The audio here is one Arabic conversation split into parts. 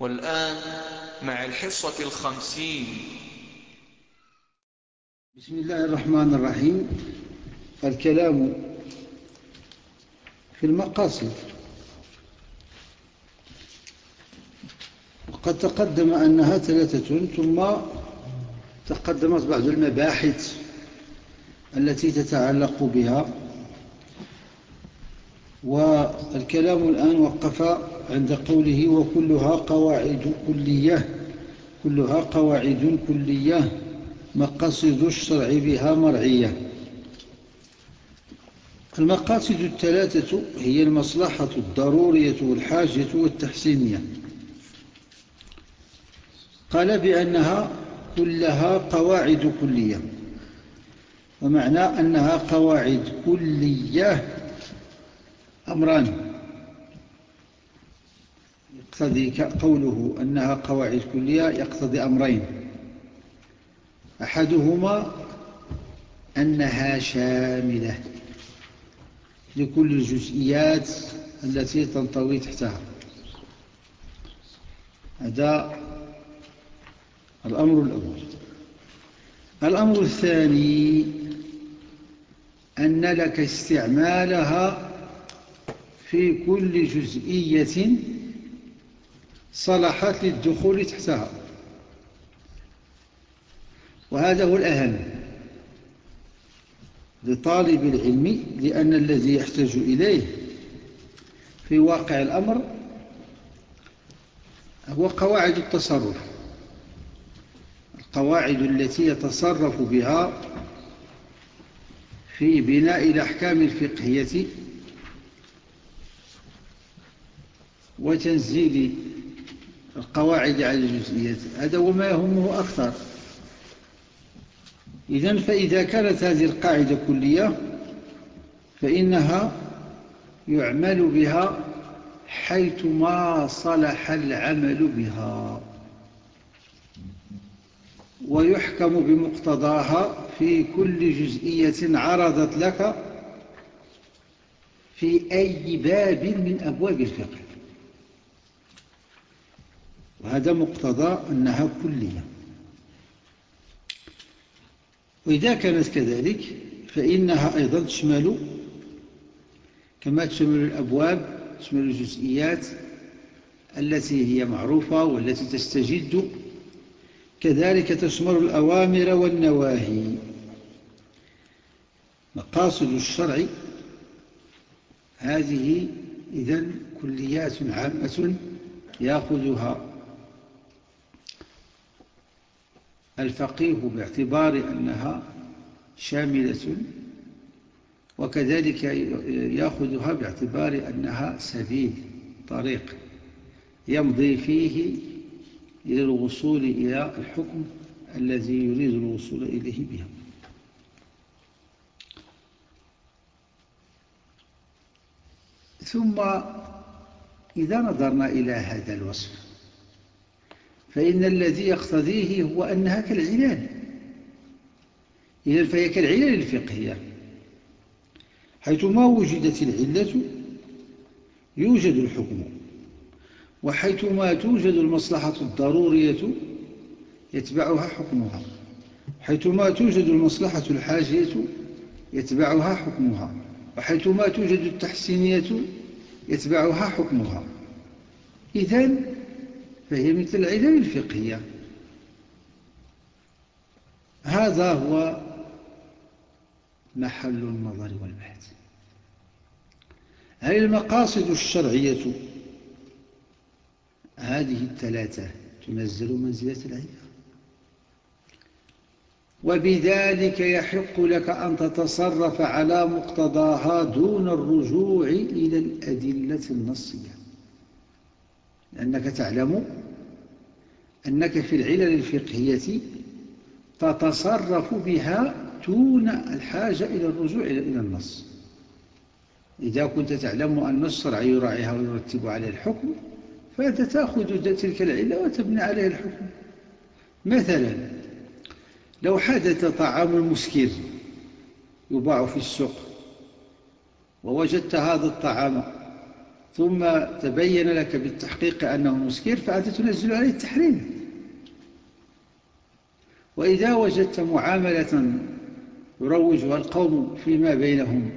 والآن مع الحصة الخمسين. بسم الله الرحمن الرحيم. الكلام في المقاصد. وقد تقدم أنها ثلاثة ثم تقدمت بعض المباحث التي تتعلق بها. والكلام الآن وقف عند قوله وكلها قواعد كلية كلها قواعد كلية مقاصد الشرع بها مرعية. المقاصد الثلاثة هي المصلحة الضرورية والحاجة والتحسينية. قال بأنها كلها قواعد كلية. ومعنى أنها قواعد كلية أمران. يقتضي قوله أنها قواعد كلية يقتضي أمرين. أحدهما أنها شاملة لكل الجزئيات التي تنطوي تحتها. هذا الأمر الأول. الأمر الثاني أن لك استعمالها في كل جزئية صلحت للدخول تحتها. وهذا هو الأهم لطالب العلم لأن الذي يحتاج إليه في واقع الأمر هو قواعد التصرف. القواعد التي يتصرف بها في بناء الأحكام الفقهية وتنزيل القواعد على الجزئيات هذا هو ما يهمه أكثر. إذن فإذا كانت هذه القاعدة كلية فإنها يعمل بها حيث ما صلح العمل بها. ويحكم بمقتضاها في كل جزئية عرضت لك في أي باب من أبواب الفقه. وهذا مقتضى أنها كلية. وإذا كانت كذلك فإنها أيضا تشمل كما تشمل الأبواب تشمل الجزئيات التي هي معروفة والتي تستجد. كذلك تشمل الأوامر والنواهي. مقاصد الشرع هذه إذن كليات عامة يأخذها. الفقيه باعتبار أنها شاملة وكذلك يأخذها باعتبار أنها سبيل طريق يمضي فيه إلى الوصول إلى الحكم الذي يريد الوصول إليه بها. ثم إذا نظرنا إلى هذا الوصف فإن الذي يقتضيه هو أنها كالعلال. إذن فهي كالعلال الفقهية. حيثما وجدت العلة يوجد الحكم. وحيثما توجد المصلحة الضرورية يتبعها حكمها. حيثما توجد المصلحة الحاجية يتبعها حكمها. وحيثما توجد التحسينية يتبعها حكمها. إذن فهي مثل العلل الفقهية. هذا هو محل النظر والبحث. هل المقاصد الشرعية هذه الثلاثة تنزل منزلة العلة وبذلك يحق لك أن تتصرف على مقتضاها دون الرجوع إلى الأدلة النصية. لأنك تعلم أنك في العلل الفقهية تتصرف بها دون الحاجة إلى الرجوع إلى النص. إذا كنت تعلم أن الشرع يراعيها ويرتب عليها الحكم فأنت تأخذ تلك العلة وتبني عليها الحكم. مثلا لو حدث طعام مسكر يباع في السوق ووجدت هذا الطعام ثم تبين لك بالتحقيق أنه مسكر فأنت تنزل عليه التحريم. وإذا وجدت معاملة يروجها القوم فيما بينهم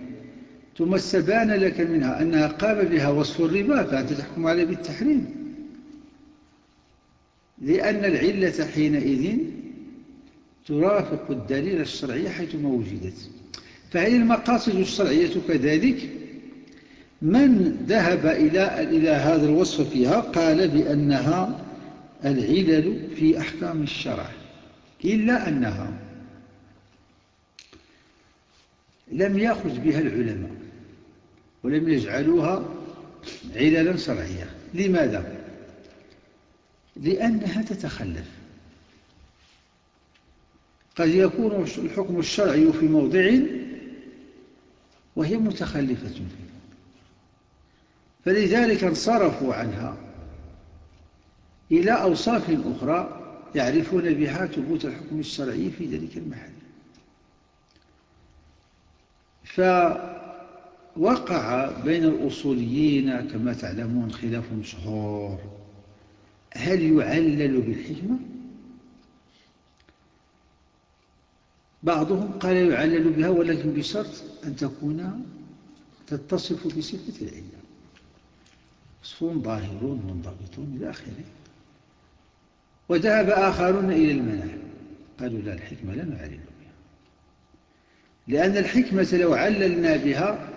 ثم استبان لك منها أنها قام بها وصف الربا فأنت تحكم عليه بالتحريم. لأن العلة حينئذ ترافق الدليل الشرعي حيثما وجدت. فهي المقاصد الشرعية كذلك من ذهب إلى, إلى هذا الوصف فيها قال بأنها العلل في أحكام الشرع إلا أنها لم يأخذ بها العلماء ولم يجعلوها عللا شرعية لماذا؟ لأنها تتخلف. قد يكون الحكم الشرعي في موضع وهي متخلفة فيه. فلذلك انصرفوا عنها. إلى أوصاف أخرى يعرفون بها ثبوت الحكم الشرعي في ذلك المحل. فوقع بين الأصوليين كما تعلمون خلاف مشهور هل يعلل بالحكمة؟ بعضهم قال يعلل بها ولكن بشرط أن تكون تتصف بصفة العلة. وصف ظاهر منضبط إلى آخره. وذهب آخرون إلى المنع قالوا لا الحكمة لا نعلل بها. لأن الحكمة لو عللنا بها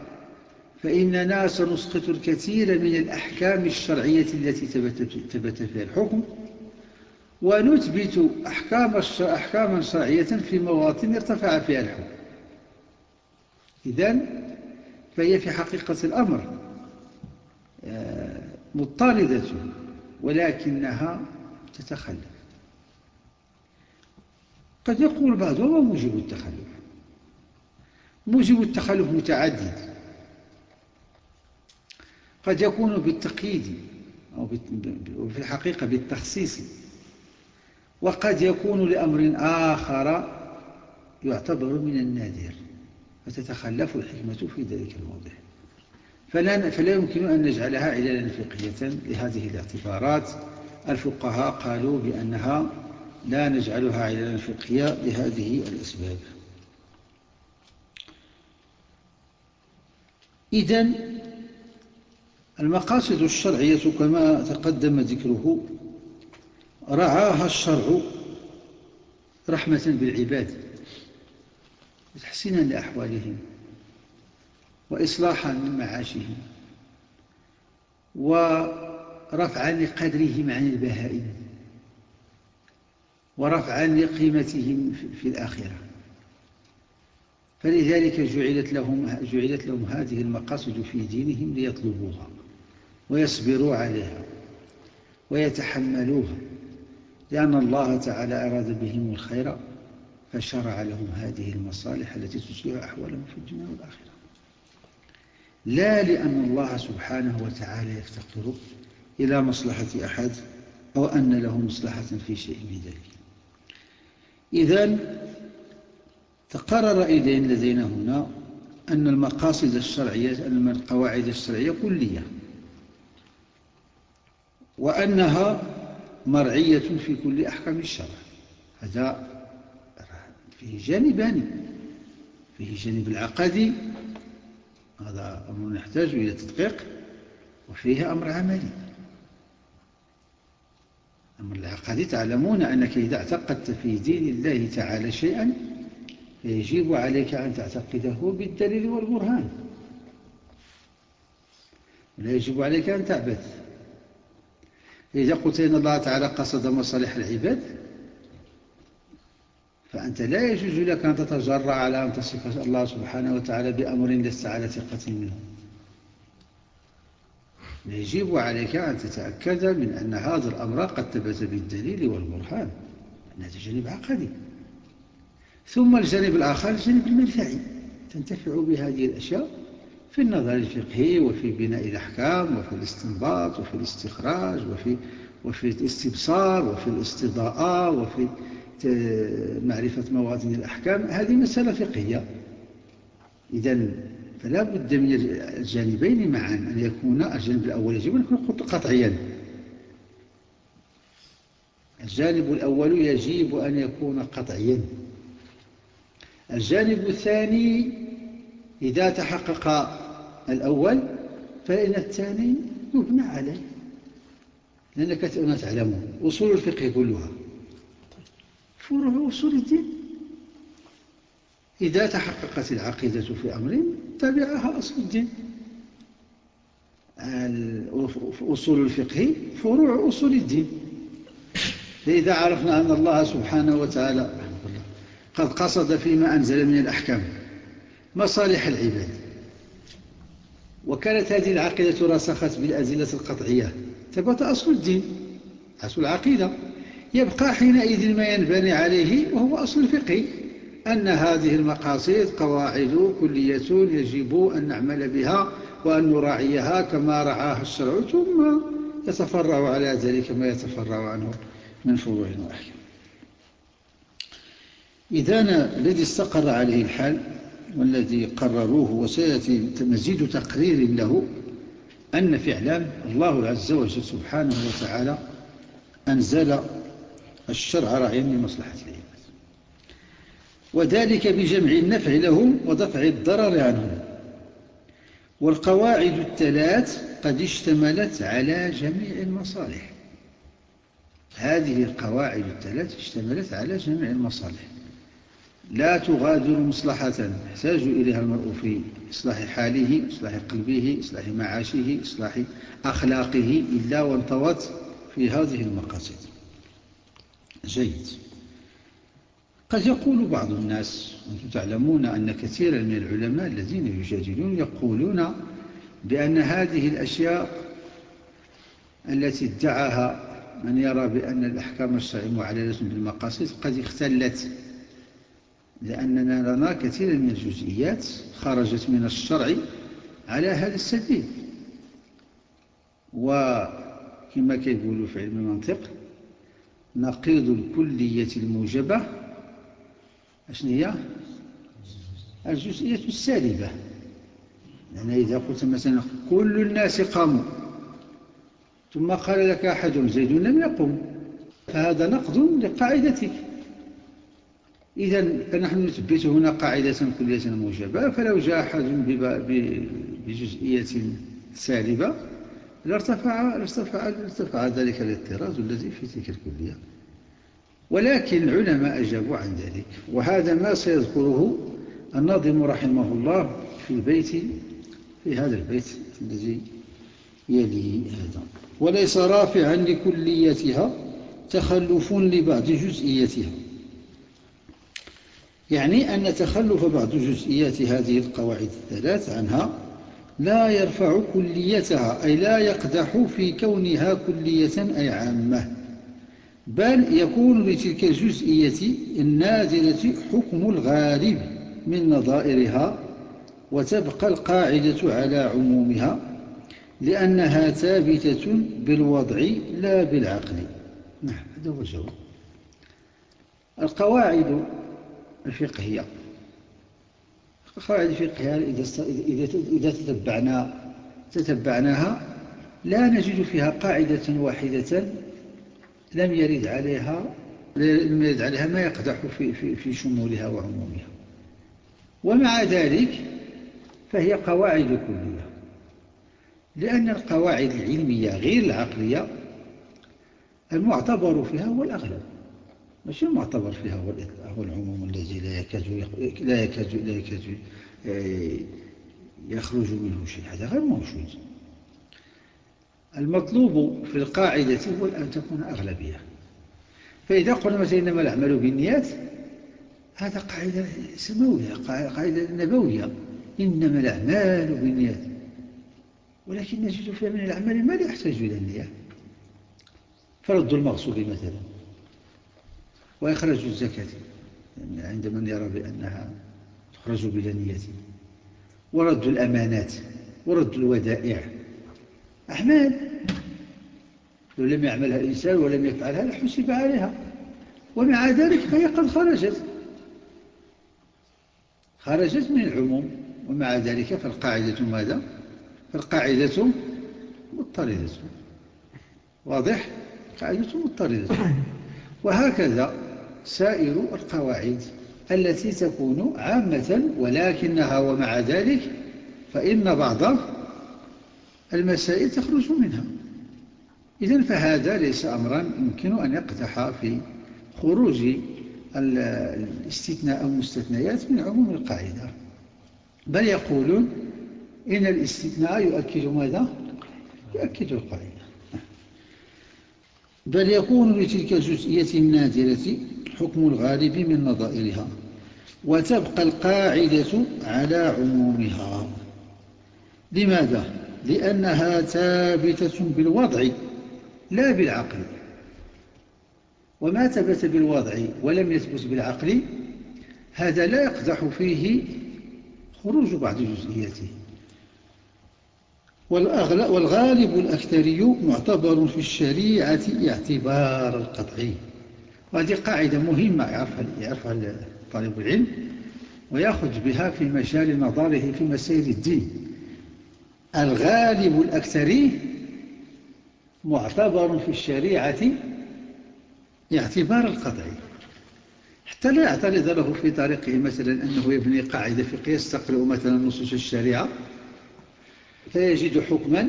فإننا سنسقط الكثير من الأحكام الشرعية التي ثبت فيها الحكم ونثبت أحكام أحكاما شرعية في مواطن ارتفع فيها الحكم. إذن فهي في حقيقة الأمر. مضطردة ولكنها تتخلف. قد يقول بعضهم ما موجب التخلف. موجب التخلف متعدد. قد يكون بالتقييد أو في الحقيقة بالتخصيص. وقد يكون لأمر آخر يعتبر من النادر فتتخلف الحكمة في ذلك الموضع فلا, فلا يمكن أن نجعلها علالا فقهية لهذه الاعتبارات. الفقهاء قالوا بأنها لا نجعلها علالا فقهية لهذه الأسباب. إذن المقاصد الشرعية كما تقدم ذكره رعاها الشرع رحمة بالعباد تحسينا لأحوالهم. وإصلاحا من معاشهم ورفعا لقدرهم عن البهائم ورفعا لقيمتهم في الآخرة. فلذلك جعلت لهم, جعلت لهم هذه المقاصد في دينهم ليطلبوها ويصبروا عليها ويتحملوها لأن الله تعالى أراد بهم الخير فشرع لهم هذه المصالح التي تصلح أحوالهم في الدنيا والآخرة. لا لأن الله سبحانه وتعالى يفتقر إلى مصلحة أحد أو أن له مصلحة في شيء من ذلك. إذن تقرر إذن لدينا هنا أن المقاصد الشرعية أن القواعد الشرعية كلية وأنها مرعية في كل أحكام الشرع. هذا فيه جانبان فيه جانب العقدي هذا أمر يحتاج إلى تدقيق وفيه أمر عملي. أمر العقدي تعلمون أنك إذا اعتقدت في دين الله تعالى شيئا فيجب عليك أن تعتقده بالدليل والبرهان. لا يجب عليك أن تعبث إذا قلت إن الله تعالى قصد مصالح العباد فأنت لا يجوز لك أن تتجرع على أن تصف الله سبحانه وتعالى بأمر لست على ثقة منه. يجب عليك أن تتأكد من أن هذا الأمر قد ثبت بالدليل والبرهان. هذا جانب عقدي. ثم الجانب الآخر الجانب المنفعي تنتفع بهذه الأشياء في النظر الفقهي وفي بناء الأحكام وفي الاستنباط وفي الاستخراج وفي, وفي الاستبصار وفي الاستضاءة وفي معرفة موازين الأحكام هذه مسألة فقهية. إذا فلا بد من الجانبين معا أن يكون الجانب الأول يجب أن يكون قطعيا. الجانب الأول يجب أن يكون قطعيا. الجانب الثاني إذا تحقق الأول فإن الثاني يبنى عليه لأنك تعلمون أصول الفقه كلها. فروع أصول الدين. إذا تحققت العقيدة في أمر تبعها أصل الدين. أصول الفقه فروع أصول الدين. فإذا عرفنا أن الله سبحانه وتعالى قد قصد فيما أنزل من الأحكام مصالح العباد. وكانت هذه العقيدة رسخت بالأزلة القطعية. ثبت أصل الدين أصل العقيدة. يبقى حينئذ ما ينبني عليه وهو أصل الفقه أن هذه المقاصد قواعد كلية يجب أن نعمل بها وأن نراعيها كما رعاها الشرع ثم يتفرع على ذلك ما يتفرع عنه من فروع وأحكام إذا الذي استقر عليه الحال والذي قرروه وسيأتي مزيد تقرير له أن فعلا الله عز وجل سبحانه وتعالى أنزل الشرع راعيا لمصلحة العباد وذلك بجمع النفع لهم ودفع الضرر عنهم. والقواعد الثلاث قد اشتملت على جميع المصالح. هذه القواعد الثلاث اشتملت على جميع المصالح. لا تغادر مصلحة يحتاج إليها المرء في إصلاح حاله إصلاح قلبه إصلاح معاشه إصلاح أخلاقه إلا وانطوت في هذه المقاصد. جيد. قد يقول بعض الناس وأنتم تعلمون أن كثيرا من العلماء الذين يجادلون يقولون بأن هذه الأشياء التي ادعاها من يرى بأن الأحكام الشرعية معللة بالمقاصد قد اختلت لأننا نرى كثيرا من الجزئيات خرجت من الشرع على هذا السبيل. وكما كيقولوا في علم المنطق نقيض الكلية الموجبة. أشن هي؟ الجزئية السالبة. لأن إذا قلت مثلا كل الناس قاموا ثم قال لك أحد زيد لم يقم فهذا نقض لقاعدتك. إذا فنحن نثبت هنا قاعدة كلية موجبة فلو جاء أحد بجزئية سالبة لارتفع, لارتفع, لارتفع ذلك الاضطراز الذي في تلك الكلية. ولكن العلماء أجابوا عن ذلك. وهذا ما سيذكره الناظم رحمه الله في البيت في هذا البيت الذي يلي هذا. وليس رافعا لكليتها تخلف لبعض جزئيتها. يعني أن تخلف بعض جزئيات هذه القواعد الثلاث عنها لا يرفع كليتها أي لا يقدح في كونها كلية أي عامة. بل يكون لتلك الجزئية النازلة حكم الغالب من نظائرها وتبقى القاعدة على عمومها لأنها ثابتة بالوضع لا بالعقل. نعم هذا هو الجواب. القواعد الفقهية. القواعد الفقهية إذا تتبعنا تتبعناها لا نجد فيها قاعدة واحدة لم يرد عليها لم يرد عليها ما يقدح في, في, في شمولها وعمومها. ومع ذلك فهي قواعد كلية. لأن القواعد العلمية غير العقلية المعتبر فيها هو الأغلب. ماشي؟ المعتبر فيها هو العموم الذي لا يكاد لا يكاد لا يكاد آه، يخرج منه شيء. هذا غير موجود. المطلوب في القاعدة هو أن تكون أغلبية. فإذا قلنا مثلا إنما الأعمال بالنيات هذا قاعدة سماوية قاعدة نبوية. إنما الأعمال بالنيات. ولكن نجد فيها من الأعمال ما لا يحتاج إلى النية. فرد المغصوب مثلا. وإخراج الزكاة. يعني عند من يرى بأنها تخرج بلا نية ورد الأمانات ورد الودائع. أعمال لو لم يعملها الإنسان ولم يفعلها لحسب عليها. ومع ذلك فهي قد خرجت. خرجت من العموم. ومع ذلك فالقاعدة ماذا؟ فالقاعدة مضطردة. واضح؟ قاعدة مضطردة. وهكذا سائر القواعد التي تكون عامة ولكنها ومع ذلك فإن بعض المسائل تخرج منها. إذن فهذا ليس أمرا يمكن أن يقتح في خروج الاستثناء أو المستثنيات من عموم القاعدة. بل يقولون إن الاستثناء يؤكد ماذا؟ يؤكد القاعدة. بل يكون لتلك الجزئية النادرة حكم الغالب من نظائرها وتبقى القاعدة على عمومها. لماذا؟ لأنها ثابتة بالوضع لا بالعقل. وما ثبت بالوضع ولم يثبت بالعقل هذا لا يقدح فيه خروج بعض جزئياته. والغالب الأكثري معتبر في الشريعة اعتبار القطعي وهذه قاعدة مهمة يعرفها, يعرفها طالب العلم ويأخذ بها في مجال نظره في مسائل الدين. الغالب الأكثري معتبر في الشريعة اعتبار القطعي. حتى لا يعترض له في طريقه مثلا أنه يبني قاعدة فقهية يستقرئ مثلا نصوص الشريعة فيجد حكما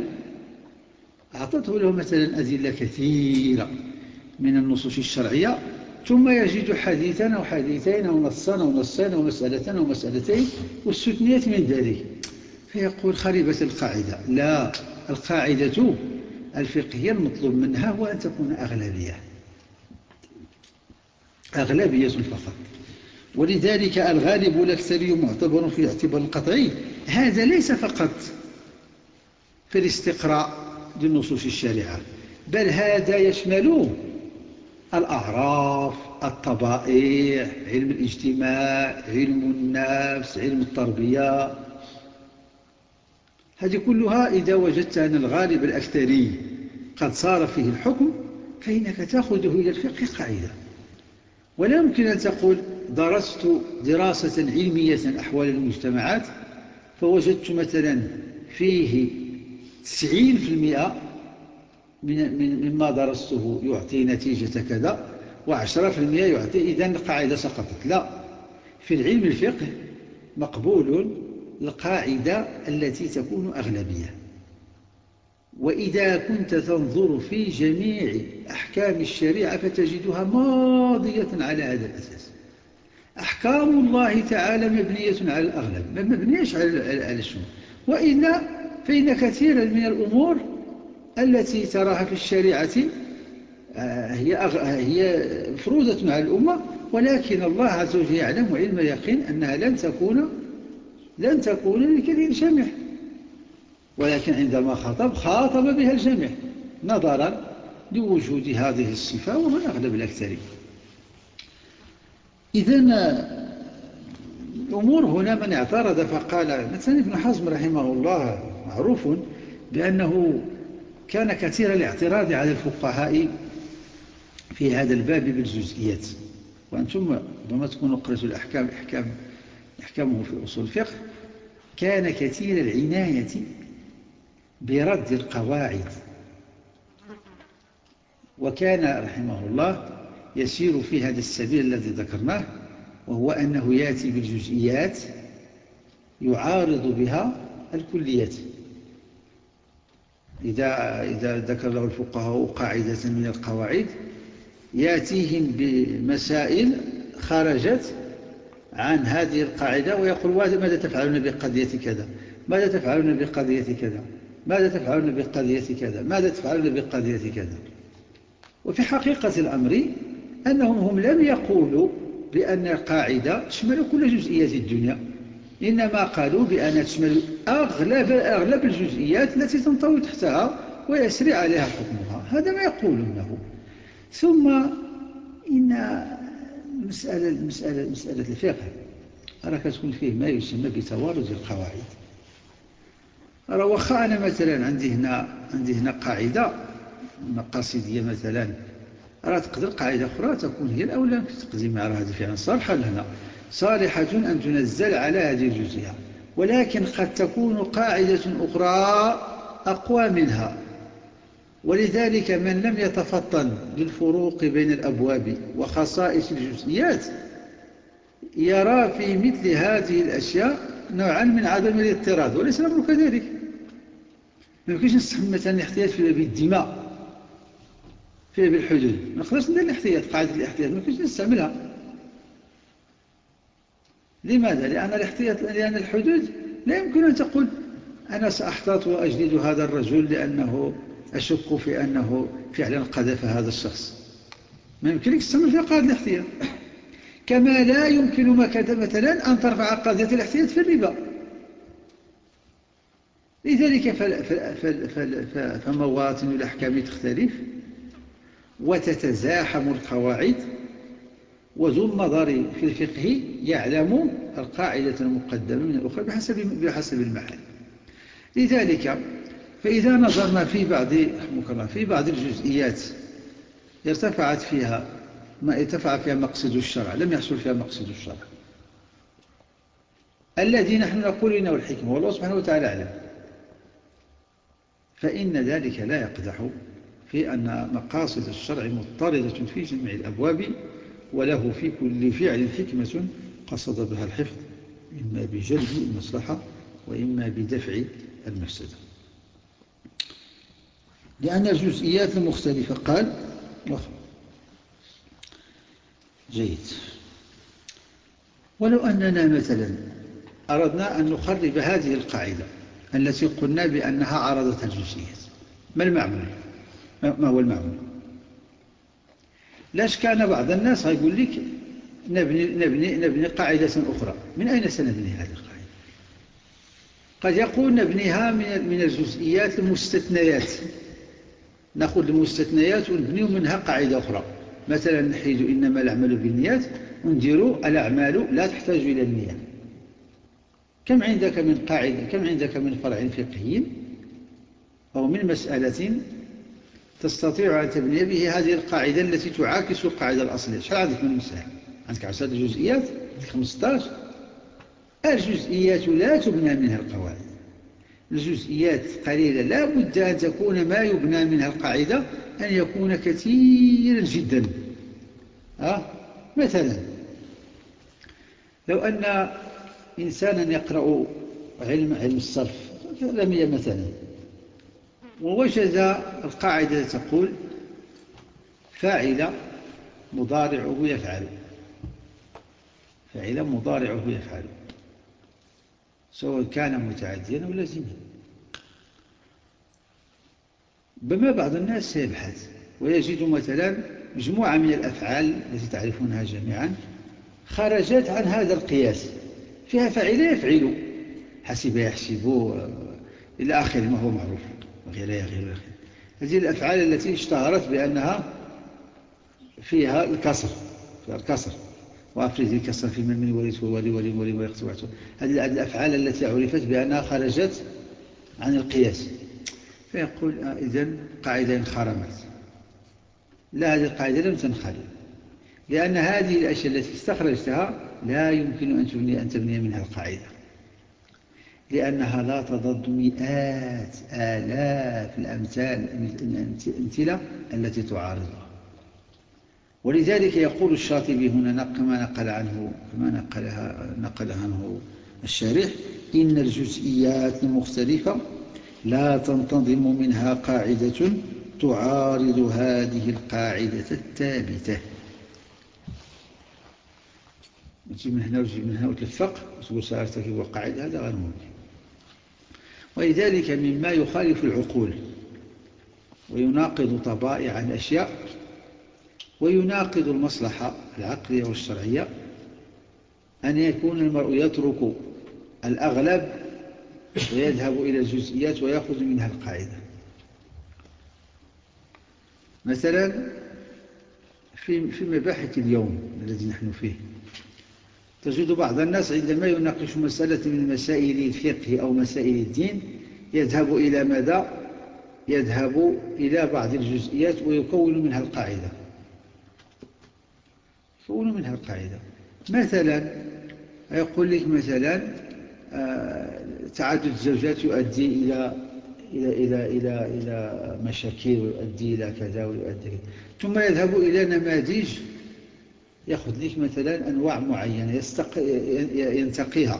أعطته له مثلا أدلة كثيرة. من النصوص الشرعية ثم يجد حديثا أو حديثين أو نصا أو نصين أو مسألة أو مسألتين واستثنيت من ذلك. فيقول خربت القاعدة لا القاعدة الفقهية المطلوب منها هو أن تكون أغلبية. أغلبية فقط. ولذلك الغالب الأكثري معتبر في اعتبار القطعي. هذا ليس فقط في الاستقراء للنصوص الشارعة بل هذا يشمل الأعراف الطبائع علم الاجتماع علم النفس علم التربية. هذه كلها إذا وجدت أن الغالب الأكثري قد صار فيه الحكم فإنك تأخذه إلى الفقه قاعدة. ولا يمكن أن تقول درست دراسة علمية أحوال المجتمعات فوجدت مثلا فيه 90% من مما درسته يعطي نتيجة كذا وعشرة في المئة يعطي إذن القاعدة سقطت. لا في العلم الفقه مقبول القاعدة التي تكون أغلبية. وإذا كنت تنظر في جميع أحكام الشريعة فتجدها ماضية على هذا الأساس. أحكام الله تعالى مبنية على الأغلب ما مبنيش على الشمول وإلا فإن كثيرا من الأمور التي تراها في الشريعة آه، هي هي مفروضة على الأمة ولكن الله عز وجل يعلم علم يقين أنها لن تكون لن تكون لكثير الجميع. ولكن عندما خاطب خاطب بها الجميع نظرا لوجود هذه الصفة ومن أغلب الأكثرين. إذا الأمور هنا من اعترض فقال مثلا ابن حزم رحمه الله معروف بأنه كان كثير الاعتراض على الفقهاء في هذا الباب بالجزئيات. وأنتم ربما تكونوا قرأتوا الأحكام إحكام إحكامه في أصول الفقه. كان كثير العناية برد القواعد. وكان رحمه الله يسير في هذا السبيل الذي ذكرناه وهو أنه يأتي بالجزئيات يعارض بها الكليات. إذا, إذا ذكر له الفقهاء قاعدة من القواعد يأتيهم بمسائل خرجت عن هذه القاعدة ويقول ماذا تفعلون بقضية كذا؟ ماذا تفعلون بقضية كذا؟ ماذا تفعلون بقضية كذا؟ ماذا تفعلون بقضية كذا؟ وفي حقيقة الأمر أنهم هم لم يقولوا بأن القاعدة تشمل كل جزئيات الدنيا. إنما قالوا بأن تشمل أغلب, أغلب الجزئيات التي تنطوي تحتها ويسري عليها حكمها. هذا ما يقولونه ثم إن مسألة, مسألة, مسألة الفقه. راه كتكون فيه ما يسمى بتوارد القواعد. راه واخا أنا مثلا عندي هنا عندي هنا قاعدة مقاصدية مثلا. راه تقدر قاعدة أخرى تكون هي الأولى تقديمها راه هذه فعلا صالحة لنا. صالحة أن تنزل على هذه الجزئية. ولكن قد تكون قاعدة أخرى أقوى منها. ولذلك من لم يتفطن للفروق بين الأبواب وخصائص الجزئيات يرى في مثل هذه الأشياء نوعا من عدم الاضطراد وليس الأمر كذلك. ما يمكنش نستحمل مثلا الاحتياط في باب الدماء في باب الحدود. ما نقدرش ندير الاحتياط قاعدة الاحتياط ما يمكنش نستعملها. لماذا؟ لأن الاحتياط لأن الحدود لا يمكن أن تقول أنا سأحتاط وأجلد هذا الرجل لأنه أشك في أنه فعلا قذف هذا الشخص. ما يمكنك تستعمل فيها قاعدة الاحتياط. كما لا يمكنك مثلا أن ترفع قضية الاحتياط في الربا. لذلك فمواطن الأحكام تختلف وتتزاحم القواعد وذو النظر في الفقه يعلم القاعدة المقدمة من الأخرى بحسب, بحسب المحل لذلك فإذا نظرنا في بعض في بعض الجزئيات ارتفعت فيها ما ارتفع فيها مقصد الشرع لم يحصل فيها مقصد الشرع. الذي نحن نقول إنه الحكمة والله سبحانه وتعالى أعلم فإن ذلك لا يقدح في أن مقاصد الشرع مضطردة في جميع الأبواب وله في كل فعل حكمة قصد بها الحفظ إما بجلب المصلحة وإما بدفع المفسدة. لأن الجزئيات المختلفة قال جيد. ولو أننا مثلا أردنا أن نخرب هذه القاعدة التي قلنا بأنها عرضت الجزئيات ما المعمول؟ ما هو المعمول؟ لاش كان بعض الناس يقول لك نبني, نبني, نبني قاعدة أخرى. من أين سنبني هذه القاعدة؟ قد يقول نبنيها من الجزئيات المستثنيات. نأخذ المستثنيات ونبني منها قاعدة أخرى. مثلا نحيد إنما الأعمال بالنيات ونديروا الأعمال لا تحتاج إلى النية. كم عندك من قاعدة كم عندك من فرع فقهي؟ أو من مسألة تستطيع أن تبني به هذه القاعدة التي تعاكس القاعدة الأصلية شحال عندك من مسائل؟ عندك عشرة جزئيات عندك 15 الجزئيات لا تبنى منها القواعد. الجزئيات قليلة لا بد أن تكون ما يبنى منها القاعدة أن يكون كثيرا جدا. أه؟ مثلا لو أن إنسانا يقرأ علم علم الصرف مثلا. ووجد القاعدة تقول فاعل مضارعه يفعل. فاعل مضارعه يفعل. سواء كان متعديا أو لازما. بما بعض الناس سيبحث ويجد مثلا مجموعة من الأفعال التي تعرفونها جميعا خرجت عن هذا القياس. فيها فاعل يفعل حسب يحسب إلى آخر ما هو معروف. وغيرها غير هذه الأفعال التي اشتهرت بأنها فيها الكسر فيها الكسر. وأفرز الكسر في من من وليت وولي ولي ولي ويقتبعته هذه الأفعال التي عرفت بأنها خرجت عن القياس. فيقول آه إذن قاعدة انخرمت. لا هذه القاعدة لم تنخرم. لأن هذه الأشياء التي استخرجتها لا يمكن أن تبني, أن تبني منها القاعدة. لأنها لا تضد مئات آلاف الأمثال الأمثلة التي تعارضها. ولذلك يقول الشاطبي هنا كما نقل عنه كما نقلها نقل عنه الشارح إن الجزئيات المختلفة لا تنتظم منها قاعدة تعارض هذه القاعدة الثابتة. تجي من هنا وتجي من هنا وتلفق وتقول سأرتكب القاعدة هذا غير ممكن. ولذلك مما يخالف العقول ويناقض طبائع الأشياء ويناقض المصلحة العقلية والشرعية أن يكون المرء يترك الأغلب ويذهب إلى الجزئيات ويأخذ منها القاعدة. مثلا في في مباحث اليوم الذي نحن فيه. تجد بعض الناس عندما يناقش مسألة من مسائل الفقه أو مسائل الدين يذهب إلى مدى يذهب إلى بعض الجزئيات ويكون منها القاعدة. يكون منها القاعدة. مثلا يقول لك مثلا آه، تعدد الزوجات يؤدي إلى إلى إلى إلى إلى مشاكل ويؤدي إلى كذا ويؤدي كذا. ثم يذهب إلى نماذج يأخذ لك مثلا أنواع معينة يستق... ينتقيها.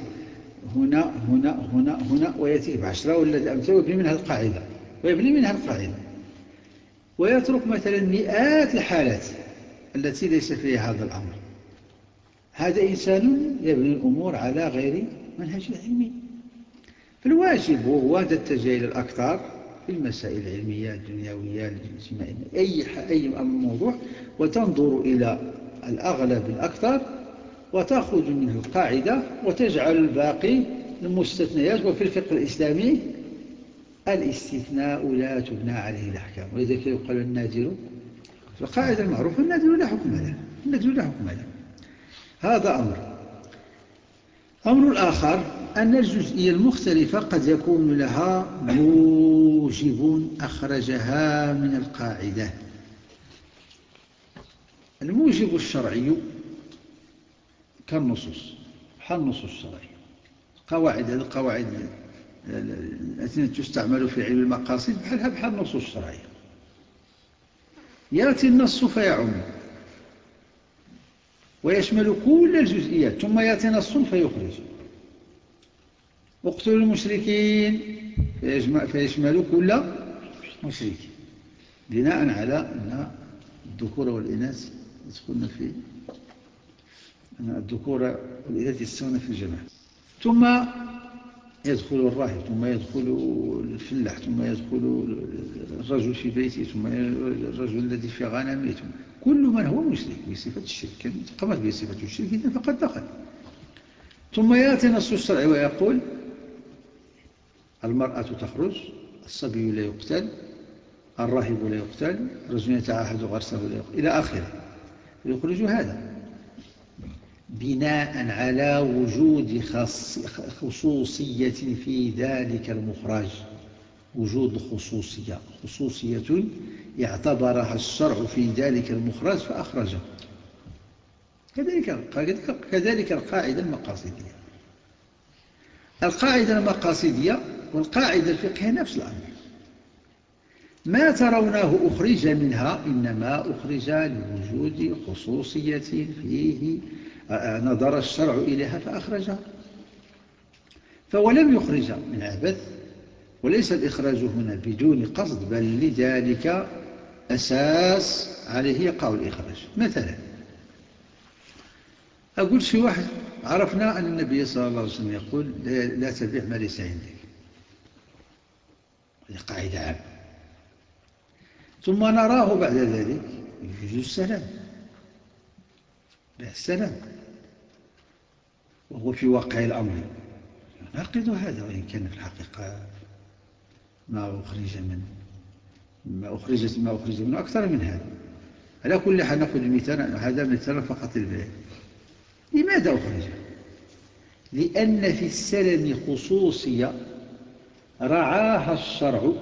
هنا هنا هنا هنا ويأتي بعشرة ولا أمثلة ويبني منها القاعدة. ويبني منها القاعدة. ويترك مثلا مئات الحالات التي ليس فيها هذا الأمر. هذا إنسان يبني الأمور على غير منهج علمي. فالواجب هو تتجه إلى الأكثر في المسائل العلمية الدنيوية الاجتماعية أي, أي موضوع وتنظر إلى الأغلب الأكثر وتأخذ منه القاعدة وتجعل الباقي المستثنيات وفي الفقه الإسلامي الاستثناء لا تبنى عليه الأحكام. ولذلك يقال النادر. القاعدة المعروفة النادر لا حكم له النادر لا حكم له هذا أمر. أمر الآخر أن الجزئية المختلفة قد يكون لها موجب أخرجها من القاعدة. الموجب الشرعي كالنصوص. بحال النصوص الشرعية. قواعد هذه القواعد التي تستعمل في علم المقاصد بحالها بحال النصوص الشرعية. يأتي النص فيعم. ويشمل كل الجزئيات. ثم يأتي نص فيخرج. اقتلوا المشركين فيشمل كل مشرك. بناء على أن الذكور والإناث يدخلن في أن الذكور والإناث يستوون في الجماعة ثم يدخل الراهب ثم يدخل الفلاح ثم يدخل الرجل في بيته ثم الرجل الذي في غنمه كل من هو مشرك بصفة الشرك قمت بصفة الشرك فقد دخل. ثم يأتي نص الشرع ويقول المرأة تخرج الصبي لا يقتل الراهب لا يقتل الرجل يتعاهد غرسه لا يقتل إلى آخره. يخرج هذا. بناء على وجود خصوصية في ذلك المخرج. وجود خصوصية. خصوصية اعتبرها الشرع في ذلك المخرج فأخرجه. كذلك كذلك القاعدة المقاصدية. القاعدة المقاصدية والقاعدة الفقهية نفس الأمر. ما ترونه أخرج منها إنما أخرج لوجود خصوصية فيه نظر الشرع إليها فأخرجها. فهو لم يخرج من عبث وليس الإخراج هنا بدون قصد بل لذلك أساس عليه يقع الإخراج. مثلا أقول شي واحد عرفنا أن النبي صلى الله عليه وسلم يقول لا تبيع ما ليس عندك. هذه قاعدة عامة. ثم نراه بعد ذلك يجوز السلام. السلام. وهو في واقع الأمر. ناقض هذا وإن كان في الحقيقة ما أخرج من ما أخرجت ما أخرج منه أكثر من هذا. على كل حال نأخذ مثال هذا مثال فقط البيان. لماذا أخرج؟ لأن في السلم خصوصية رعاها الشرع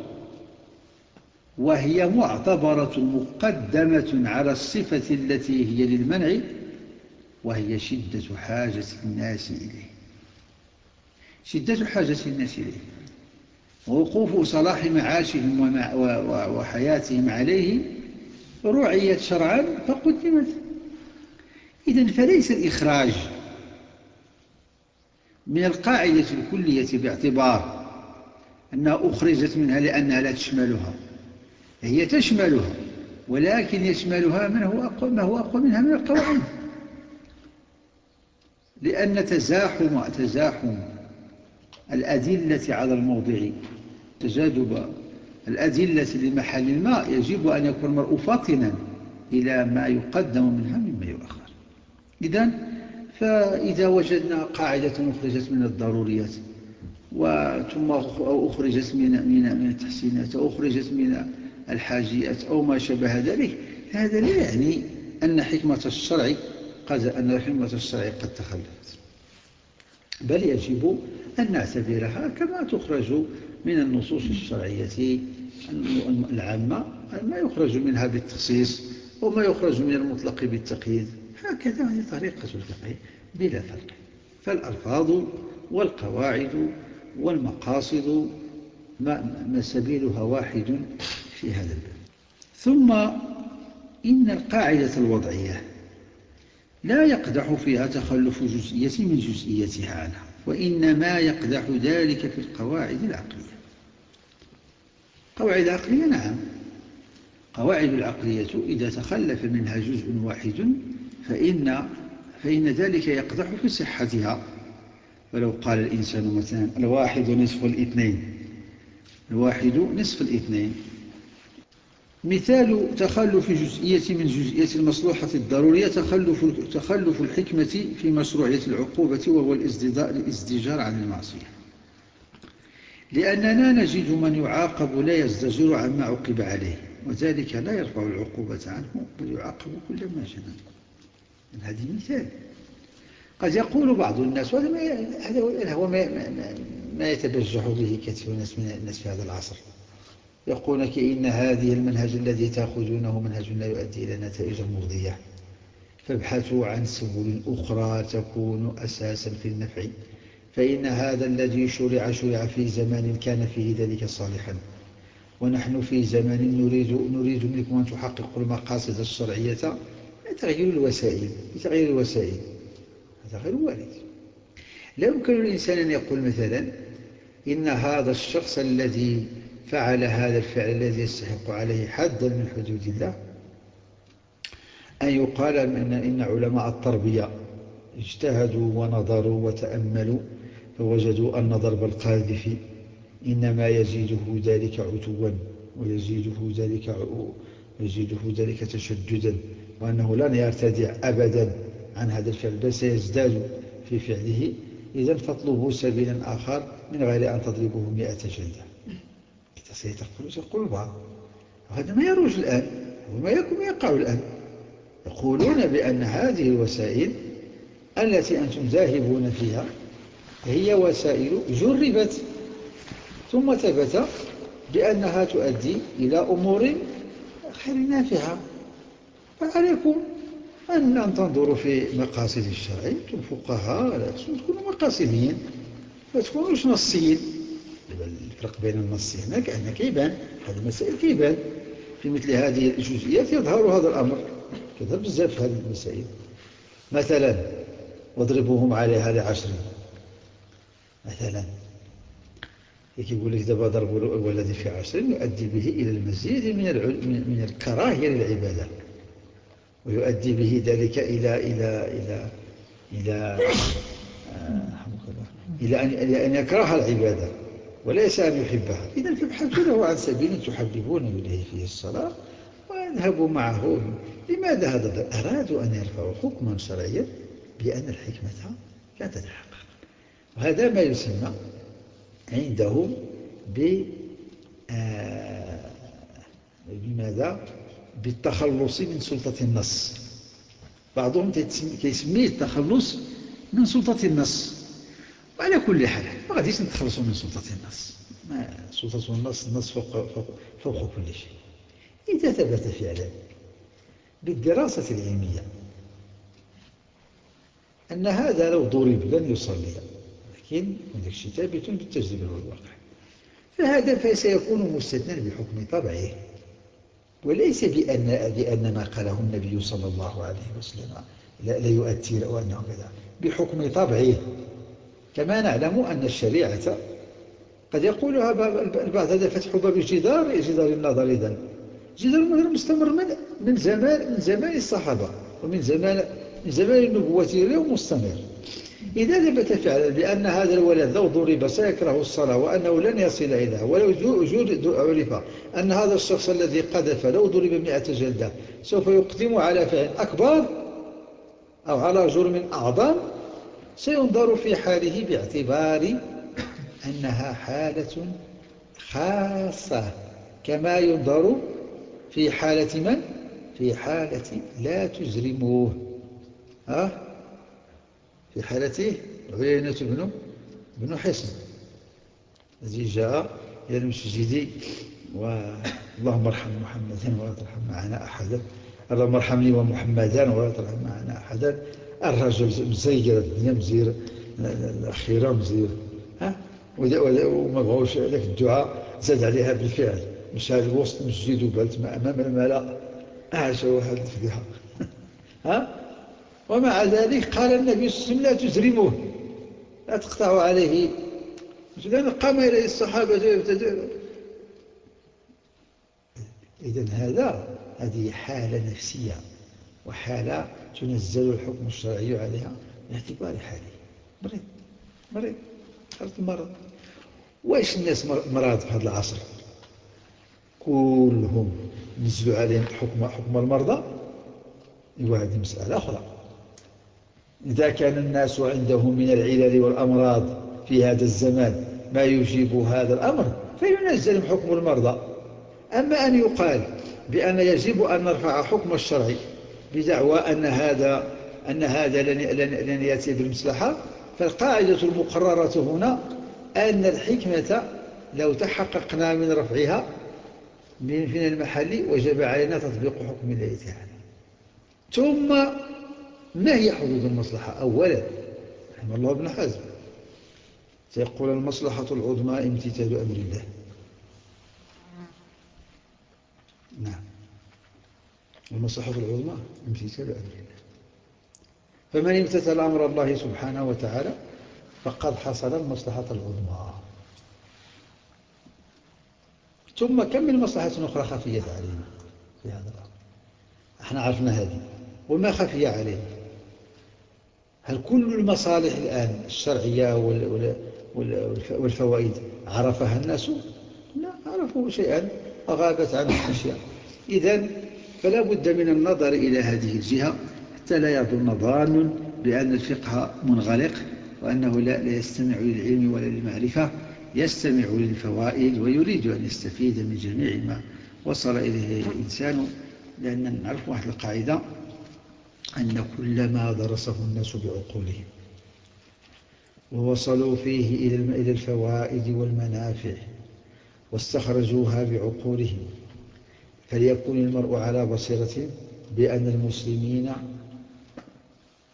وهي معتبرة مقدمة على الصفة التي هي للمنع وهي شدة حاجة الناس إليه. شدة حاجة الناس إليه. ووقوف صلاح معاشهم وحياتهم عليه رعيت شرعا فقدمت. إذن فليس الإخراج من القاعدة الكلية باعتبار أنها أخرجت منها لأنها لا تشملها. هي تشملها ولكن يشملها من هو أقوى ما هو أقوى منها من القواعد لأن تزاحم تزاحم الأدلة على الموضع تجاذب الأدلة لمحل ما يجب أن يكون المرء فاطنا إلى ما يقدم منها مما يؤخر. إذن فإذا وجدنا قاعدة أخرجت من الضروريات ثم أخرجت من من من التحسينات أخرجت من الحاجيات أو ما شابه ذلك. هذا لا يعني أن حكمة الشرع قد أن حكمة الشرع قد تخلفت. بل يجب أن نعتبرها كما تخرج من النصوص الشرعية العامة ما يخرج منها بالتخصيص وما يخرج من المطلق بالتقييد. هكذا هذه طريقة الفقه بلا فرق. فالألفاظ والقواعد والمقاصد ما سبيلها واحد في هذا الباب. ثم إن القاعدة الوضعية لا يقدح فيها تخلف جزئية من جزئيتها عنها وإنما يقدح ذلك في القواعد العقلية. قواعد عقلية نعم. قواعد العقلية إذا تخلف منها جزء واحد فإن, فإن ذلك يقدح في صحتها. ولو قال الإنسان مثلا الواحد نصف الاثنين الواحد نصف الاثنين مثال تخلف جزئية من جزئية المصلوحة الضرورية تخلف, تخلف الحكمة في مشروعية العقوبة وهو الازدجار عن المعصية. لأننا نجد من يعاقب لا يزدجر عما عقب عليه وذلك لا يرفع العقوبة عنه بل يعاقب كل ما جنى هذه مثال قد يقول بعض الناس وهذا هو ما يتبجح به كثير من الناس في هذا العصر. يقولون إن هذه المنهج الذي تأخذونه منهج لا يؤدي إلى نتائج مرضية. فابحثوا عن سبل أخرى تكون أساسا في النفع. فإن هذا الذي شرع شرع في زمان كان فيه ذلك صالحا. ونحن في زمان نريد, نريد منكم أن تحققوا المقاصد الشرعية بتغيير الوسائل بتغيير الوسائل. هذا غير وارد. لا يمكن الإنسان أن يقول مثلا إن هذا الشخص الذي فعل هذا الفعل الذي يستحق عليه حدا من حدود الله. أن يقال إن, إن علماء التربية اجتهدوا ونظروا وتأملوا فوجدوا أن ضرب القاذف إنما يزيده ذلك عتوا ويزيده ذلك يزيده ذلك تشددا وأنه لن يرتدع أبدا عن هذا الفعل بل سيزداد في فعله. إذا فاطلبوا سبيلا آخر من غير أن تضربوه مئة جلدة. سيتقبل سيقول بعض وهذا ما يروج الآن وما يكون يقع الآن. يقولون بأن هذه الوسائل التي أنتم ذاهبون فيها هي وسائل جربت ثم ثبت بأنها تؤدي إلى أمور خير نافعة فعليكم أن, تنظروا في مقاصد الشرع لا تكونوا مقاصدين لا تكونوش نصيين. الفرق بين النص هناك أن كيبان هذه المسائل كيبان. في مثل هذه الجزئيات يظهر هذا الأمر. يظهر بزاف هذه المسائل. مثلا واضربوهم عليها لعشر. مثلا يقول لك دابا ضرب الولد في عشر يؤدي به إلى المزيد من من الكراهية للعبادة. ويؤدي به ذلك إلى إلى إلى إلى آه، إلى إلى أن يكره العبادة. وليس أن يحبها. إذا فابحثوا له عن سبيل تحببون إليه فيه الصلاة ويذهبوا معه. لماذا هذا أرادوا أن يرفعوا حكما شرعيا بأن الحكمة لا تتحقق. وهذا ما يسمى عندهم ب آه، بماذا؟ بالتخلص من سلطة النص. بعضهم كيسميه التخلص من سلطة النص. وعلى كل حال ما غاديش نتخلصوا من سلطة النص. ما سلطة النص النص فوق, فوق, فوق كل شيء. إذا ثبت فعلا بالدراسة العلمية أن هذا لو ضرب لن يصلي لكن هناك شيء ثابت بالتجربة والواقع. فهذا فسيكون مستثنى بحكم طبعه وليس بأن, بأن ما قاله النبي صلى الله عليه وسلم لا, لا يؤثر أو أنه كذا بحكم طبعه. كما نعلم أن الشريعة قد يقولها البعض هذا فتح باب الجدار جدار النظر. إذن جدار النظر مستمر من من زمان من زمان الصحابة ومن زمان من زمان النبوة اليوم مستمر. إذا ثبت فعلا بأن هذا الولد لو ضرب سيكره الصلاة وأنه لن يصل إليها ولو وجود عرف أن هذا الشخص الذي قذف لو ضرب مئة جلدة سوف يقدم على فعل أكبر أو على جرم أعظم سينظر في حاله باعتبار أنها حالة خاصة كما ينظر في حالة من؟ في حالة لا تجرموه ها؟ في حالة عيينة بن بن حصن الذي جاء إلى المسجد اللهم ارحم محمدا ولا ترحم معنا أحدا اللهم ارحمني ومحمدا ولا ترحم معنا أحدا الرجل مزير الدنيا مزير الأخيرة مزير ها؟ وما بغوش ذاك الدعاء زاد عليها بالفعل. مشى الوسط مسجد وبالت أمام الملأ أعشى واحد الفضيحة. ها؟ ومع ذلك قال النبي صلى الله عليه وسلم لا تزرموه لا تقطعوا عليه. لأن قام إليه الصحابة إذا هذا هذه حالة نفسية وحالة تنزل الحكم الشرعي عليها باعتبار حاله مريض مريض حالة المرض واش الناس مرض في هذا العصر؟ كلهم نزلوا عليهم حكم حكم المرضى. وهذه مسألة أخرى. إذا كان الناس عندهم من العلل والأمراض في هذا الزمان ما يجيب هذا الأمر فينزل حكم المرضى. أما أن يقال بأن يجب أن نرفع حكم الشرع بدعوى أن هذا أن هذا لن يأتي بالمصلحة. فالقاعدة المقررة هنا أن الحكمة لو تحققنا من رفعها من المحل وجب علينا تطبيق حكم الله تعالى. ثم ما هي حدود المصلحة؟ أولا رحمه الله بن حزم سيقول المصلحة العظمى امتثال أمر الله. نعم. المصلحة العظمى امتثال أمر الله. فمن امتثل أمر الله سبحانه وتعالى فقد حصل المصلحة العظمى. ثم كم من مصلحة أخرى خفيت علينا في هذا الأمر؟ إحنا عرفنا هذه. وما خفي علينا؟ هل كل المصالح الآن الشرعية والفوائد عرفها الناس؟ لا عرفوا شيئا وغابت عنه أشياء. إذا فلا بد من النظر إلى هذه الجهة حتى لا يظن ظان بأن الفقه منغلق وأنه لا يستمع للعلم ولا للمعرفة يستمع للفوائد ويريد أن يستفيد من جميع ما وصل إليه الإنسان لأن نعرف واحد القاعدة أن كل ما درسه الناس بعقولهم ووصلوا فيه إلى الفوائد والمنافع واستخرجوها بعقولهم فليكن المرء على بصيرة بأن المسلمين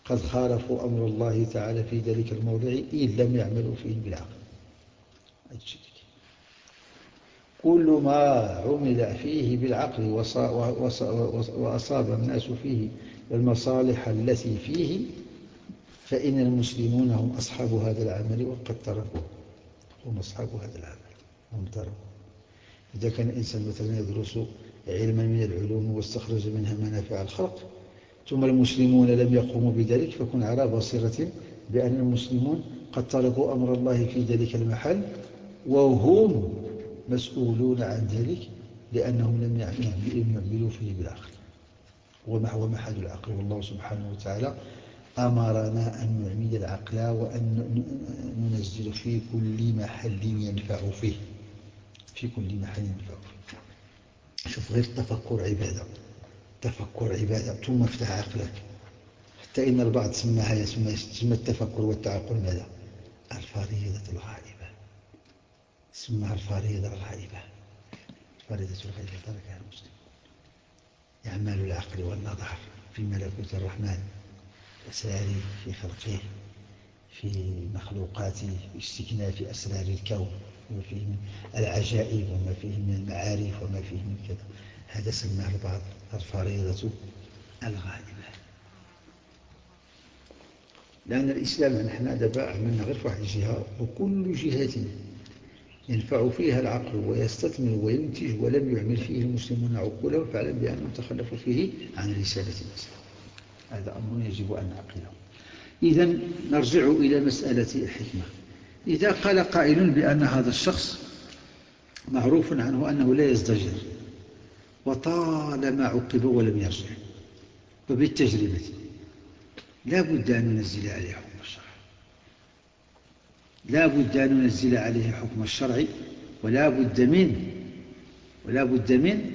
قد خالفوا أمر الله تعالى في ذلك الموضع إن لم يعملوا فيه بالعقل. كل ما عمل فيه بالعقل وأصاب الناس فيه المصالح التي فيه فإن المسلمون هم أصحاب هذا العمل وقد تركوه هم أصحاب هذا العمل. هم تركوه إذا كان الإنسان مثلا يدرس علما من العلوم واستخرج منها منافع الخلق. ثم المسلمون لم يقوموا بذلك فكن على بصيرة بأن المسلمون قد تركوا أمر الله في ذلك المحل وهم مسؤولون عن ذلك لأنهم لم يعملوا فيه بالعقل وما محل العقل؟ والله سبحانه وتعالى أمرنا أن نعمل العقل وأن ننزل في كل محل ينفع فيه. في كل محل ينفع فيه. شوف غير التفكر عبادة تفكر عبادة ثم افتح عقلك. حتى إن البعض سماها يسمى التفكر والتعقل ماذا؟ الفريضة الغائبة. سماها الفريضة الغائبة. الفريضة الغائبة تركها المسلم إعمال العقل والنظر في ملكوت الرحمن أسراره في خلقه في مخلوقاته في استكناف أسرار الكون. وما فيه من العجائب وما فيه من المعارف وما فيه من كذا. هذا سماه البعض الفريضة الغائبة. لأن الإسلام نحن دابا عملنا غير في واحد الجهة وكل جهة ينفع فيها العقل ويستثمر وينتج ولم يعمل فيه المسلمون عقولهم فاعلم بأنهم تخلفوا فيه عن رسالة الإسلام. هذا أمر يجب أن نعقله. إذا نرجع إلى مسألة الحكمة. إذا قال قائل بأن هذا الشخص معروف عنه أنه لا يزدجر وطالما عقب ولم يرجع وبالتجربة لا بد أن ننزل عليه حكم الشرع. لا بد أن ننزل عليه حكم الشرع ولا بد من ولا بد من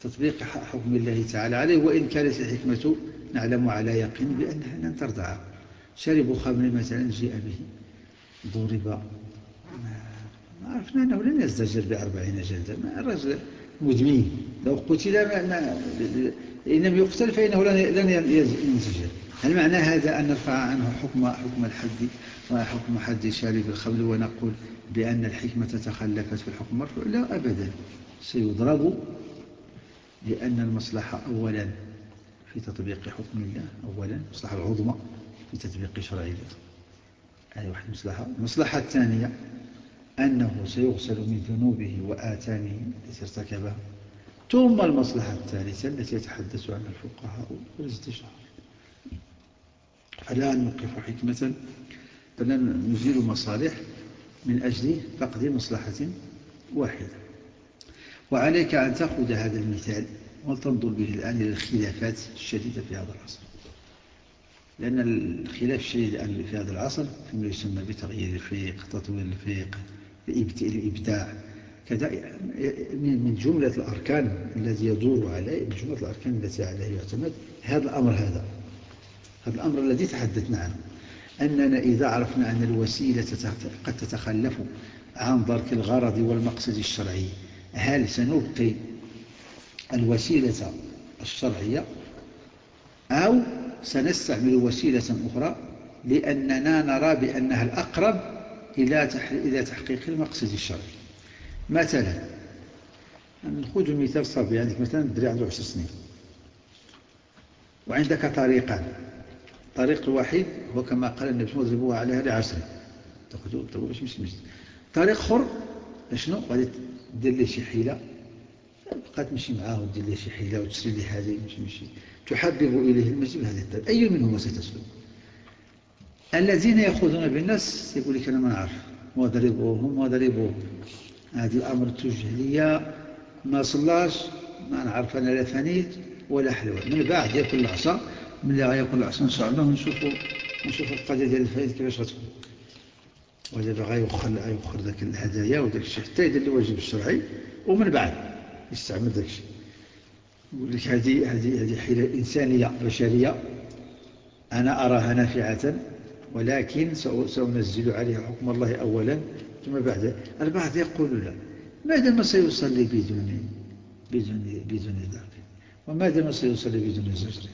تطبيق حكم الله تعالى عليه. وإن كانت الحكمة نعلم على يقين بأنها لن ترضعه شرب خمر مثلا جاء به. ضرب. عرفنا أنه لن يزدجر بأربعين جلدة الرجل مدمين لو قتل ما, إن لم يقتل فإنه لن ينزجر. هل معنى هذا أن نرفع عنه حكم حكم الحد؟ وحكم حد شارب الخمر ونقول بأن الحكمة تخلفت في الحكم؟ المرفوع لا أبدا. سيضرب لأن المصلحة أولا في تطبيق حكم الله أولا المصلحة العظمى في تطبيق شرع الله. هذه واحد مصلحة. المصلحة الثانية أنه سيغسل من ذنوبه وآثامه التي ارتكبها. ثم المصلحة الثالثة التي يتحدث عنها الفقهاء والاستشهار فلا نوقف حكمة بل نزيل مصالح من أجل فقد مصلحة واحدة. وعليك أن تأخذ هذا المثال وتنظر به الآن إلى الخلافات الشديدة في هذا العصر. لأن الخلاف الآن في هذا العصر فيما يسمى بتغيير الفيق تطوير الفيق الإبداع. كذا من جملة الأركان الذي يدور عليه من جملة الأركان التي عليه يعتمد هذا الأمر هذا. هذا الأمر الذي تحدثنا عنه. أننا إذا عرفنا أن الوسيلة قد تتخلف عن درك الغرض والمقصد الشرعي هل سنبقي الوسيلة الشرعية أو سنستعمل وسيلة أخرى لأننا نرى بأنها الأقرب إلى تحقيق المقصد الشرعي. مثلا نأخذ مثال صبي عندك مثلا دري عنده عشر سنين. وعندك طريقان. الطريق الوحيد هو كما قال النبي على عليها لعشر تأخذوا باش مش مسجد طريق أخر شنو؟ غادي دير ليه شي حيلة. بقى تمشي معاه ودير ليه شي حيلة وتشري ليه حاجة يمشي يمشي تحبب إليه المسجد بهذه الطريقة أي منهما ستسلك الذين يأخذون بالناس يقول لك أنا ما نعرف وضربوهم وضربوهم هذا الأمر التجهليه ما صلاش ما نعرف أنا لا ثانيت ولا حلوة. من بعد يأكل العصا من اللي غيأكل العصا ان شاء الله ونشوفوا نشوفوا القضية ديال الفايد كيفاش غتكون. ودابا غيوخر غيوخر ذاك الهدايا وداك الشيء حتى يدير الواجب الشرعي ومن بعد يستعمل ذاك الشيء. يقول لك هذه هذه هذه حيلة إنسانية بشرية. أنا أراها نافعة ولكن سأنزل عليها حكم الله أولا ثم بعد. البعض يقول لا. ماذا ما سيصلي بدون بدون بدون ذلك؟ وماذا ما سيصلي بدون زجر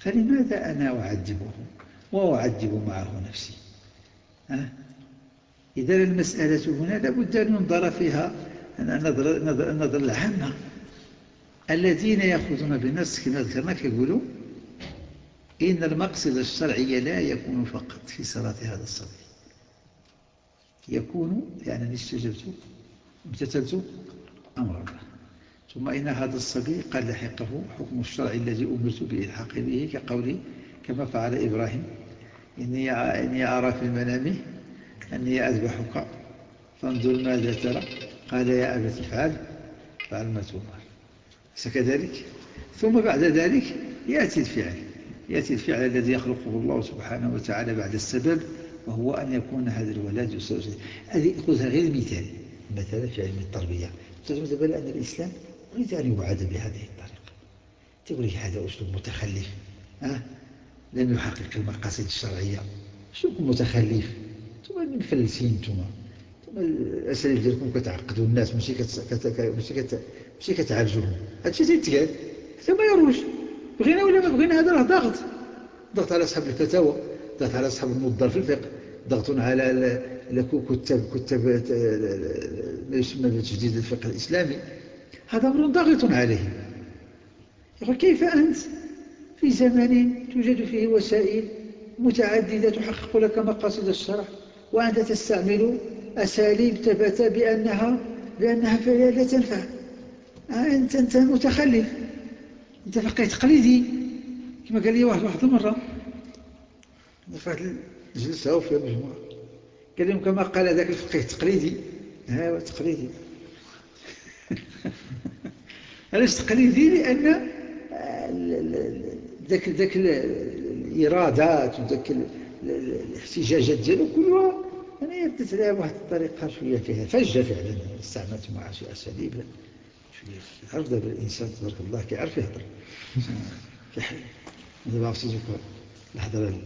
فلماذا أنا أعذبه؟ وأعذب معه نفسي. ها؟ إذا المسألة هنا لابد أن ينظر فيها النظر العامة الذين يأخذون بالنص كما ذكرنا يقولوا إن المقصد الشرعي لا يكون فقط في صلاة هذا الصبي يكون لأنني استجبت امتثلت أمر الله ثم إن هذا الصبي قد لحقه حكم الشرع الذي أمرت بإلحاق به كقولي كما فعل إبراهيم. إني, إني أرى في المنام أني أذبحك فانظر ماذا ترى. قال يا أبت افعل فعل ما تؤمر. كذلك ثم بعد ذلك يأتي الفعل يأتي الفعل الذي يخلقه الله سبحانه وتعالى بعد السبب وهو أن يكون هذا الولد يستوجد هذه خذها غير مثال مثلا في علم التربية. تجد بل أن الإسلام يريد أن يبعد بهذه الطريقة. تقول لك هذا أسلوب متخلف أه؟ لم يحقق المقاصد الشرعية. شو متخلف؟ ثم مفلسين ثم الأساليب ديالكم كتعقدوا الناس ماشي كت... ماشي كت... ماشي كتعالجوهم. هادشي تيتقال حتى ما يروش. بغينا ولا ما بغينا هذا راه ضغط. ضغط على أصحاب الفتاوى. ضغط على أصحاب النظار في الفقه. ضغط على كتاب كتاب ما يسمى بتجديد الفقه الإسلامي. هذا أمر ضاغط عليهم يقول كيف أنت في زمن توجد فيه وسائل متعددة تحقق لك مقاصد الشرع وأنت تستعمل أساليب ثبت بأنها بأنها فعلا لا تنفع؟ أنت أنت متخلف. أنت فقيه تقليدي كما قال لي واحد واحد المرة. واحد الجلسة وفي المجموعة. قال لهم كما قال ذاك الفقيه التقليدي ها تقليدي. علاش تقليدي؟ لأن ذاك ذاك الإرادات وذاك الاحتجاجات ديالو كلها أنا يردت عليها بواحد الطريقة شوية فيها فجة فعلا استعملت معها شي أساليب. دابا الإنسان تبارك الله كيعرف يهضر. دابا عرفتي الهضرة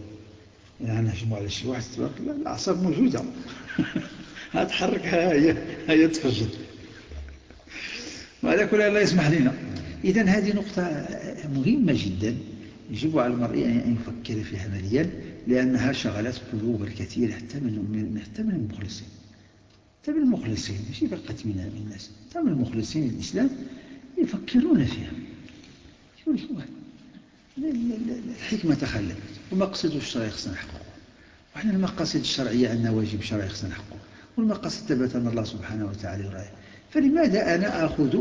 يعني نهجموا على شي واحد تبارك الله الأعصاب موجودة. هتحركها هي هي تفجر. وعلى كل الله يسمح لنا إذا هذه نقطة مهمة جدا يجب على المرء أن يفكر فيها مليا لأنها شغلت قلوب الكثير حتى من حتى من المخلصين. من المخلصين ماشي فقط من الناس. من المخلصين الإسلام يفكرون فيها. الحكمة تخلت ومقصد الشرع خصنا نحققه وحنا المقاصد الشرعية عندنا واجب شرعي خصنا نحققه والمقاصد ثبت أن الله سبحانه وتعالى يراه فلماذا أنا آخذ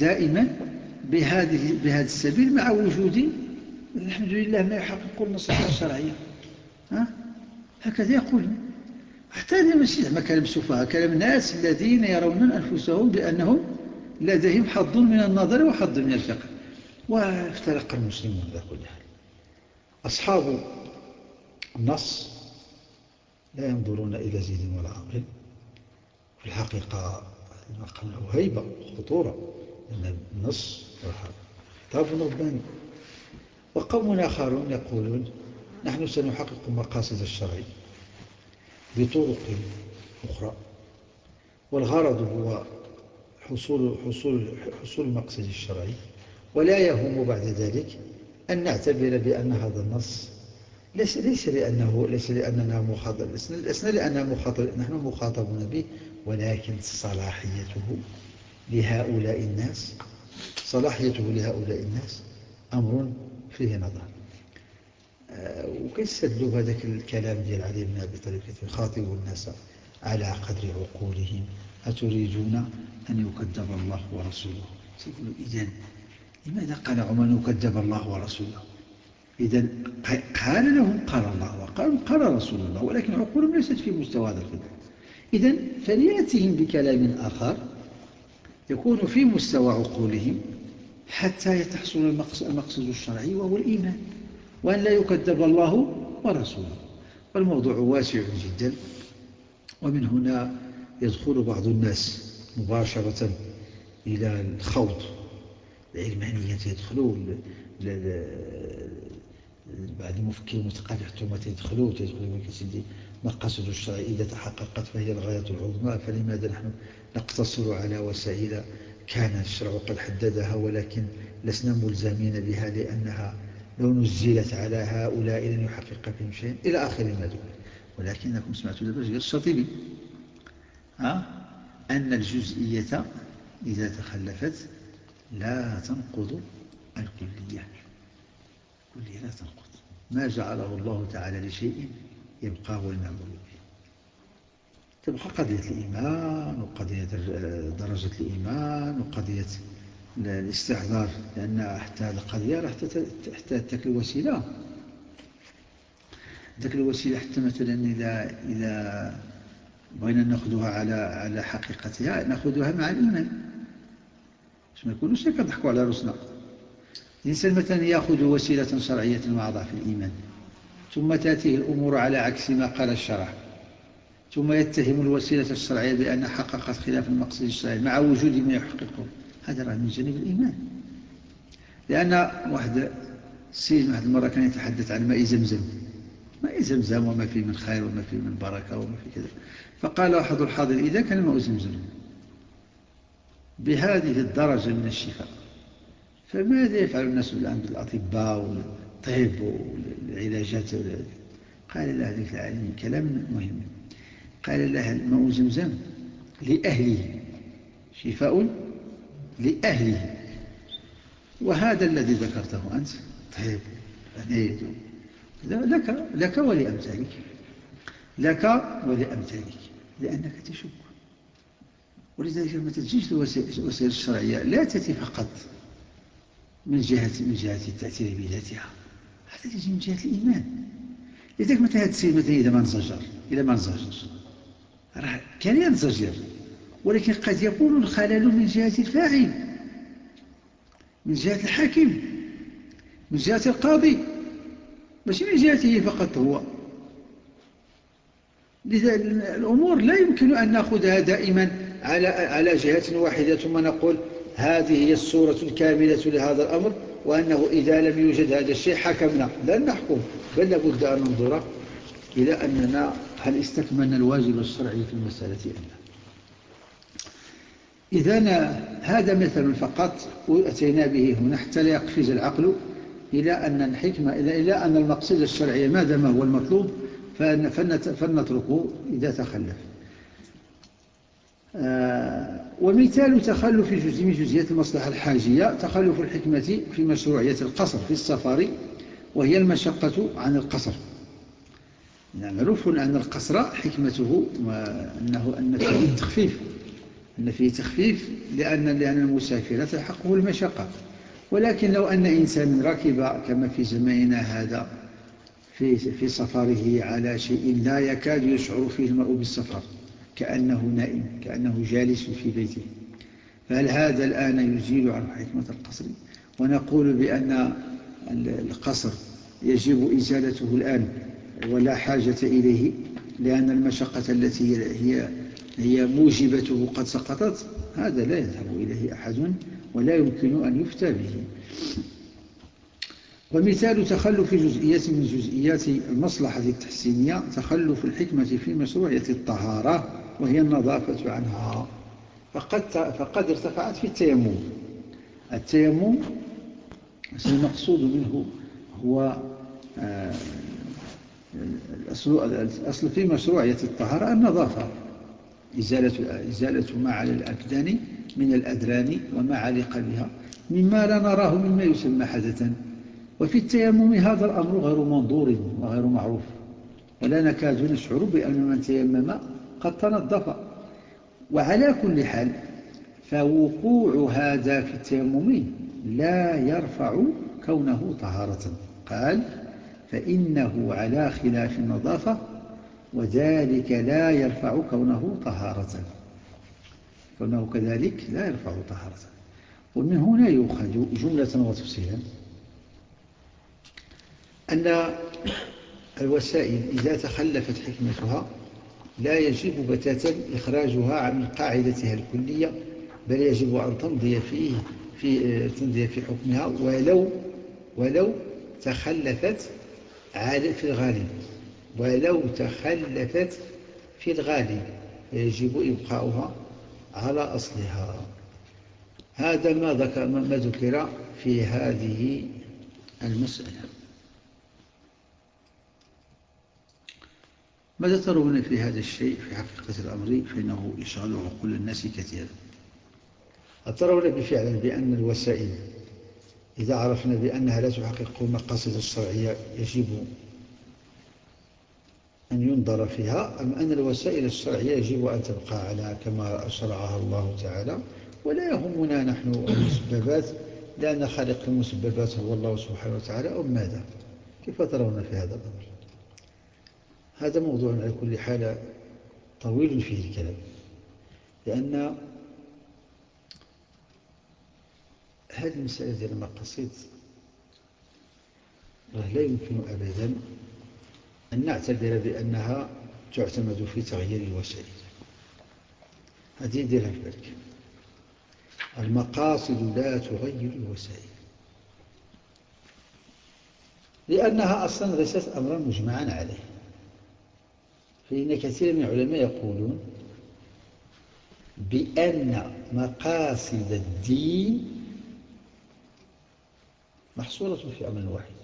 دائما بهذه بهذا السبيل مع وجود الحمد لله ما يحقق النصيحة الشرعية. ها؟ هكذا يقول حتى هذا ماشي زعما كلام السفهاء كلام الناس الذين يرون أنفسهم بأنهم لديهم حظ من النظر وحظ من الفقه وافترق المسلمون على كل حال. أصحاب النص لا ينظرون إلى زيد ولا عقل في الحقيقة المقام له هيبة وخطورة لأن النص خطاب رباني وقوم آخرون يقولون نحن سنحقق مقاصد الشرع بطرق أخرى. والغرض هو حصول, حصول, حصول المقصد الشرعي ولا يهم بعد ذلك أن نعتبر بأن هذا النص ليس ليس لأنه ليس لأننا مخاطب لسنا لأننا مخاطب نحن مخاطبون به ولكن صلاحيته لهؤلاء الناس صلاحيته لهؤلاء الناس أمر فيه نظر. وكيستدلوا بهذاك الكلام ديال علي بن أبي طالب يخاطب الناس على قدر عقولهم؟ أتريدون أن يكذب الله ورسوله؟ تقولوا إذن لماذا قال عمر يكذب الله ورسوله؟ إذا قال لهم قال الله وقالوا قال رسول الله ولكن عقولهم ليست في مستوى هذا الخطاب إذا فليأتهم بكلام آخر يكون في مستوى عقولهم حتى يتحصل المقصد الشرعي وهو الإيمان. وأن لا يكذب الله ورسوله. والموضوع واسع جدا. ومن هنا يدخل بعض الناس مباشرة إلى الخوض. العلمانية يدخلون بعد المفكر المتقاطع ثم تدخلوا تدخلوا سيدي مقاصد الشرع إذا تحققت فهي الغاية العظمى فلماذا نحن نقتصر على وسائل كان الشرع قد حددها ولكن لسنا ملزمين بها لأنها لو نزلت على هؤلاء لن يحقق فيهم شيء إلى آخر ما دون ولكنكم سمعتوا دابا غير الشاطبي. ها؟ أن الجزئية إذا تخلفت لا تنقض الكلية. الكلية لا تنقض. ما جعله الله تعالى لشيء يبقى هو المعمول به تبقى قضية الإيمان وقضية درجة الإيمان وقضية الاستحضار لأن حتى القضية راح تحتاج تلك الوسيلة. ذاك الوسيلة حتى مثلا إذا إذا بغينا نأخذها على على حقيقتها نأخذها مع الإيمان. باش ما نكونوش كنضحكوا على راسنا الإنسان مثلا يأخذ وسيلة شرعية مع ضعف الإيمان ثم تأتيه الأمور على عكس ما قال الشرع. ثم يتهم الوسيلة الشرعية بأن حققت خلاف المقصد الشرعي مع وجود ما يحققه. هذا راه من جانب الإيمان. لأن واحد السيد واحد المرة كان يتحدث عن ماء زمزم. ماء زمزم وما فيه من خير وما فيه من بركة وما فيه كذا. فقال أحد الحاضر إذا كان ماء زمزم بهذه الدرجة من الشفاء فماذا يفعل الناس الآن بالأطباء والطب والعلاجات؟ قال له ذلك العالم كلام مهم. قال له ماء زمزم لأهله شفاء لأهله. وهذا الذي ذكرته أنت. طيب أنيد لك, لك ولأمثالك. لك ولأمثالك لأنك تشك. ولذلك لما تجيش الوسائل الشرعية لا تأتي فقط من جهة من جهة التأثير بذاتها هذا تجي من جهة الإيمان. لذلك متى هذا السيد مثلا إذا ما انزجر إذا ما انزجر راه كان ينزجر. ولكن قد يكون الخلل من جهة الفاعل من جهة الحاكم من جهة القاضي ماشي من جهته فقط هو. لذا الأمور لا يمكن أن نأخذها دائما على على جهة واحدة ثم نقول هذه هي الصورة الكاملة لهذا الأمر وأنه إذا لم يوجد هذا الشيء حكمنا. لن نحكم بل لابد أن ننظر إلى أننا هل استكملنا الواجب الشرعي في المسألة أم لا. إذا هذا مثل فقط أتينا به هنا حتى لا يقفز العقل إلى أن الحكمة إلى أن المقصد الشرعي ما دام هو المطلوب فلنتركه إذا تخلف. آه، ومثال تخلف جزء من جزئيات المصلحة الحاجية تخلف الحكمة في مشروعية القصر في السفر وهي المشقة عن القصر. معروف أن القصر حكمته أنه أن فيه تخفيف. أن فيه تخفيف لأن, لأن المسافر تلحقه المشقة. ولكن لو أن إنسان ركب كما في زماننا هذا في, في سفره على شيء لا يكاد يشعر فيه المرء بالسفر كأنه نائم كأنه جالس في بيته. فهل هذا الآن يزيل عن حكمة القصر؟ ونقول بأن القصر يجب إزالته الآن ولا حاجة إليه لأن المشقة التي هي, هي موجبته قد سقطت هذا لا يذهب إليه أحد ولا يمكن أن يفتى به. ومثال تخلف جزئية من جزئيات المصلحة التحسينية تخلف الحكمة في مشروعية الطهارة وهي النظافة عنها. فقد, فقد ارتفعت في التيمم. التيمم المقصود منه هو آه، الأصل في مشروعية الطهارة النظافة. إزالة, إزالة ما على الأبدان من الأدران وما علق بها مما لا نراه مما يسمى حدثا. وفي التيمم هذا الأمر غير منظور وغير معروف. ولا نكاد نشعر بأن من تيمم قد تنظف. وعلى كل حال فوقوع هذا في التيمم لا يرفع كونه طهارة. قال فإنه على خلاف النظافة وذلك لا يرفع كونه طهارة. كونه كذلك لا يرفع طهارة. ومن هنا يؤخذ جملة وتفصيلا أن الوسائل إذا تخلفت حكمتها لا يجب بتاتا إخراجها من قاعدتها الكلية بل يجب أن تمضي فيه في تمضي في حكمها ولو ولو تخلفت في الغالب. ولو تخلفت في الغالب يجب إبقاؤها على أصلها. هذا ما ذكر, ما ذكر في هذه المسألة. ماذا ترون في هذا الشيء في حقيقة الأمر؟ فإنه يشغل عقول الناس كثيرا أترون بفعلا بأن الوسائل إذا عرفنا بأنها لا تحقق المقاصد الشرعية يجب أن ينظر فيها أم أن الوسائل الشرعية يجب أن تبقى على كما شرعها الله تعالى؟ ولا يهمنا نحن المسببات لأن خالق المسببات هو الله سبحانه وتعالى أو ماذا؟ كيف ترون في هذا الأمر؟ هذا موضوع على كل حال طويل فيه الكلام لأن هذه المسألة ديال المقاصد لا يمكن أبدا أن نعتبر بأنها تعتمد في تغيير الوسائل. هذه ديرها في بالك. المقاصد لا تغير الوسائل. لأنها أصلا ليست أمرا مجمعا عليه. فإن كثير من العلماء يقولون بأن مقاصد الدين محصورة في أمر واحد.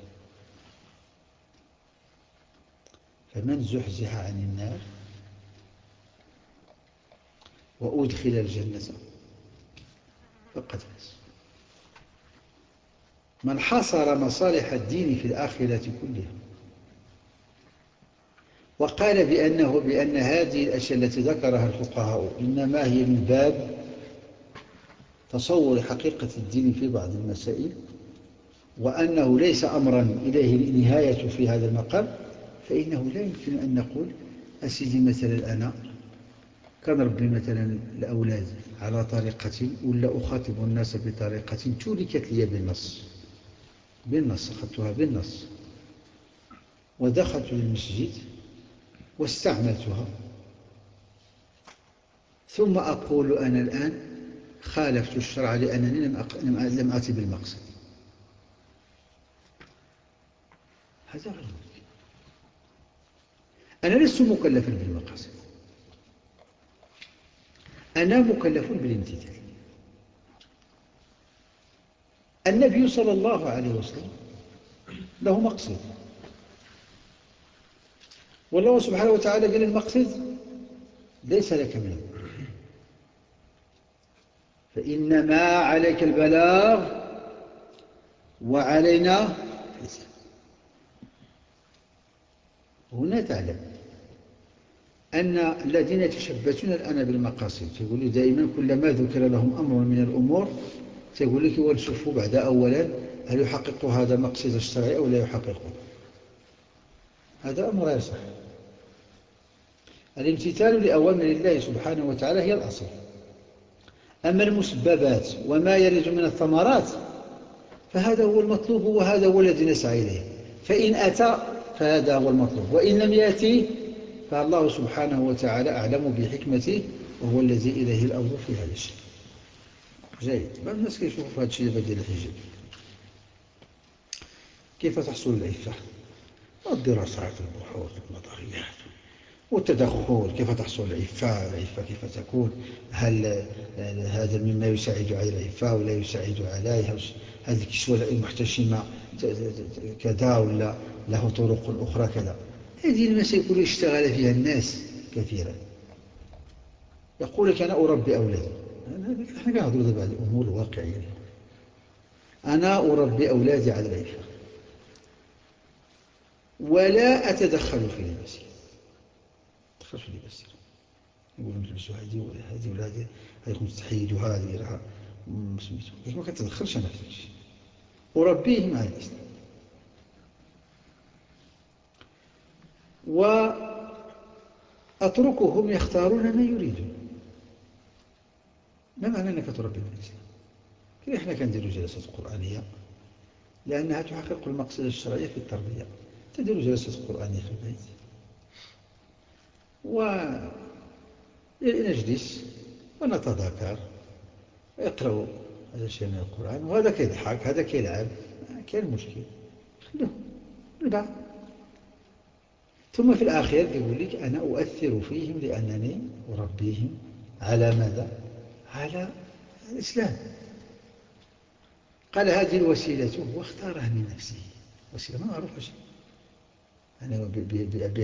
فمن زحزح عن النار وأدخل الجنة فقد فاز. من حصر مصالح الدين في الآخرة كلها وقال بأنه بأن هذه الأشياء التي ذكرها الفقهاء إنما هي من باب تصور حقيقة الدين في بعض المسائل وأنه ليس أمرا إليه النهاية في هذا المقام فإنه لا يمكن أن نقول أسيدي مثلا أنا كنربي مثلا الأولاد على طريقة ولا أخاطب الناس بطريقة تولكت لي بالنص بالنص أخذتها بالنص. ودخلت للمسجد واستعملتها. ثم أقول أنا الآن خالفت الشرع لأنني لم لم أتي بالمقصد. هذا غير أنا لست مكلفا بالمقاصد. أنا مكلف بالامتثال. النبي صلى الله عليه وسلم له مقصد. والله سبحانه وتعالى قال المقصد ليس لك منه فإنما عليك البلاغ وعلينا هنا تعلم. أن الذين يتشبثون الآن بالمقاصد يقولوا دائما كلما ذكر لهم أمر من الأمور تقول لك ونشوفوا بعد أولا هل يحقق هذا المقصد الشرعي أو لا يحققه هذا أمر صحيح الامتثال لأوامر الله سبحانه وتعالى هي الأصل. أما المسببات وما يرد من الثمرات فهذا هو المطلوب وهذا هو الذي نسعى إليه. فإن أتى فهذا هو المطلوب. وإن لم يأتي فالله سبحانه وتعالى أعلم بحكمته وهو الذي إليه الأمر في هذا الشيء. جيد. بعض الناس كيشوفوا هذا الشيء ديال الحجاب؟ كيف تحصل العفة؟ الدراسات البحوث النظريات والتدخل كيف تحصل العفة؟ العفة كيف تكون؟ هل هذا مما يساعد على العفة ولا يساعد عليها؟ هذه الكسوة المحتشمة كذا ولا له طرق أخرى؟ كذا. هذه المسائل اشتغل فيها الناس كثيرا. يقول لك أنا أربي أولادي. نحن كنهضروا دابا على الأمور الواقعية. أنا أربي أولادي على العفة ولا أتدخل في المسير تدخل في المسير يقولون نلبسوا هذه ولا هذه ولا هذه. هذه تحيدوا هذه راها سميتو. ما كنتدخلش أنا في الشيء أربيهم على الإسلام. وأتركهم يختارون ما يريدون. ما معنى أنك تربي الإسلام؟ كيف إحنا كنديروا جلسات قرآنية؟ لأنها تحقق المقصد الشرعي في التربية. تديروا جلسات قرآنية في البيت. ونجلس ونتذاكر. يقرأوا هذا الشيء من القرآن وهذا كيضحك هذا كيلعب كاين مشكل. خلوه البعض. ثم في الأخير يقول لك أنا أؤثر فيهم لأنني أربيهم على ماذا؟ على الإسلام. قال هذه الوسيلة واختارها من نفسه. وسيلة ما معروفة شيء. أنا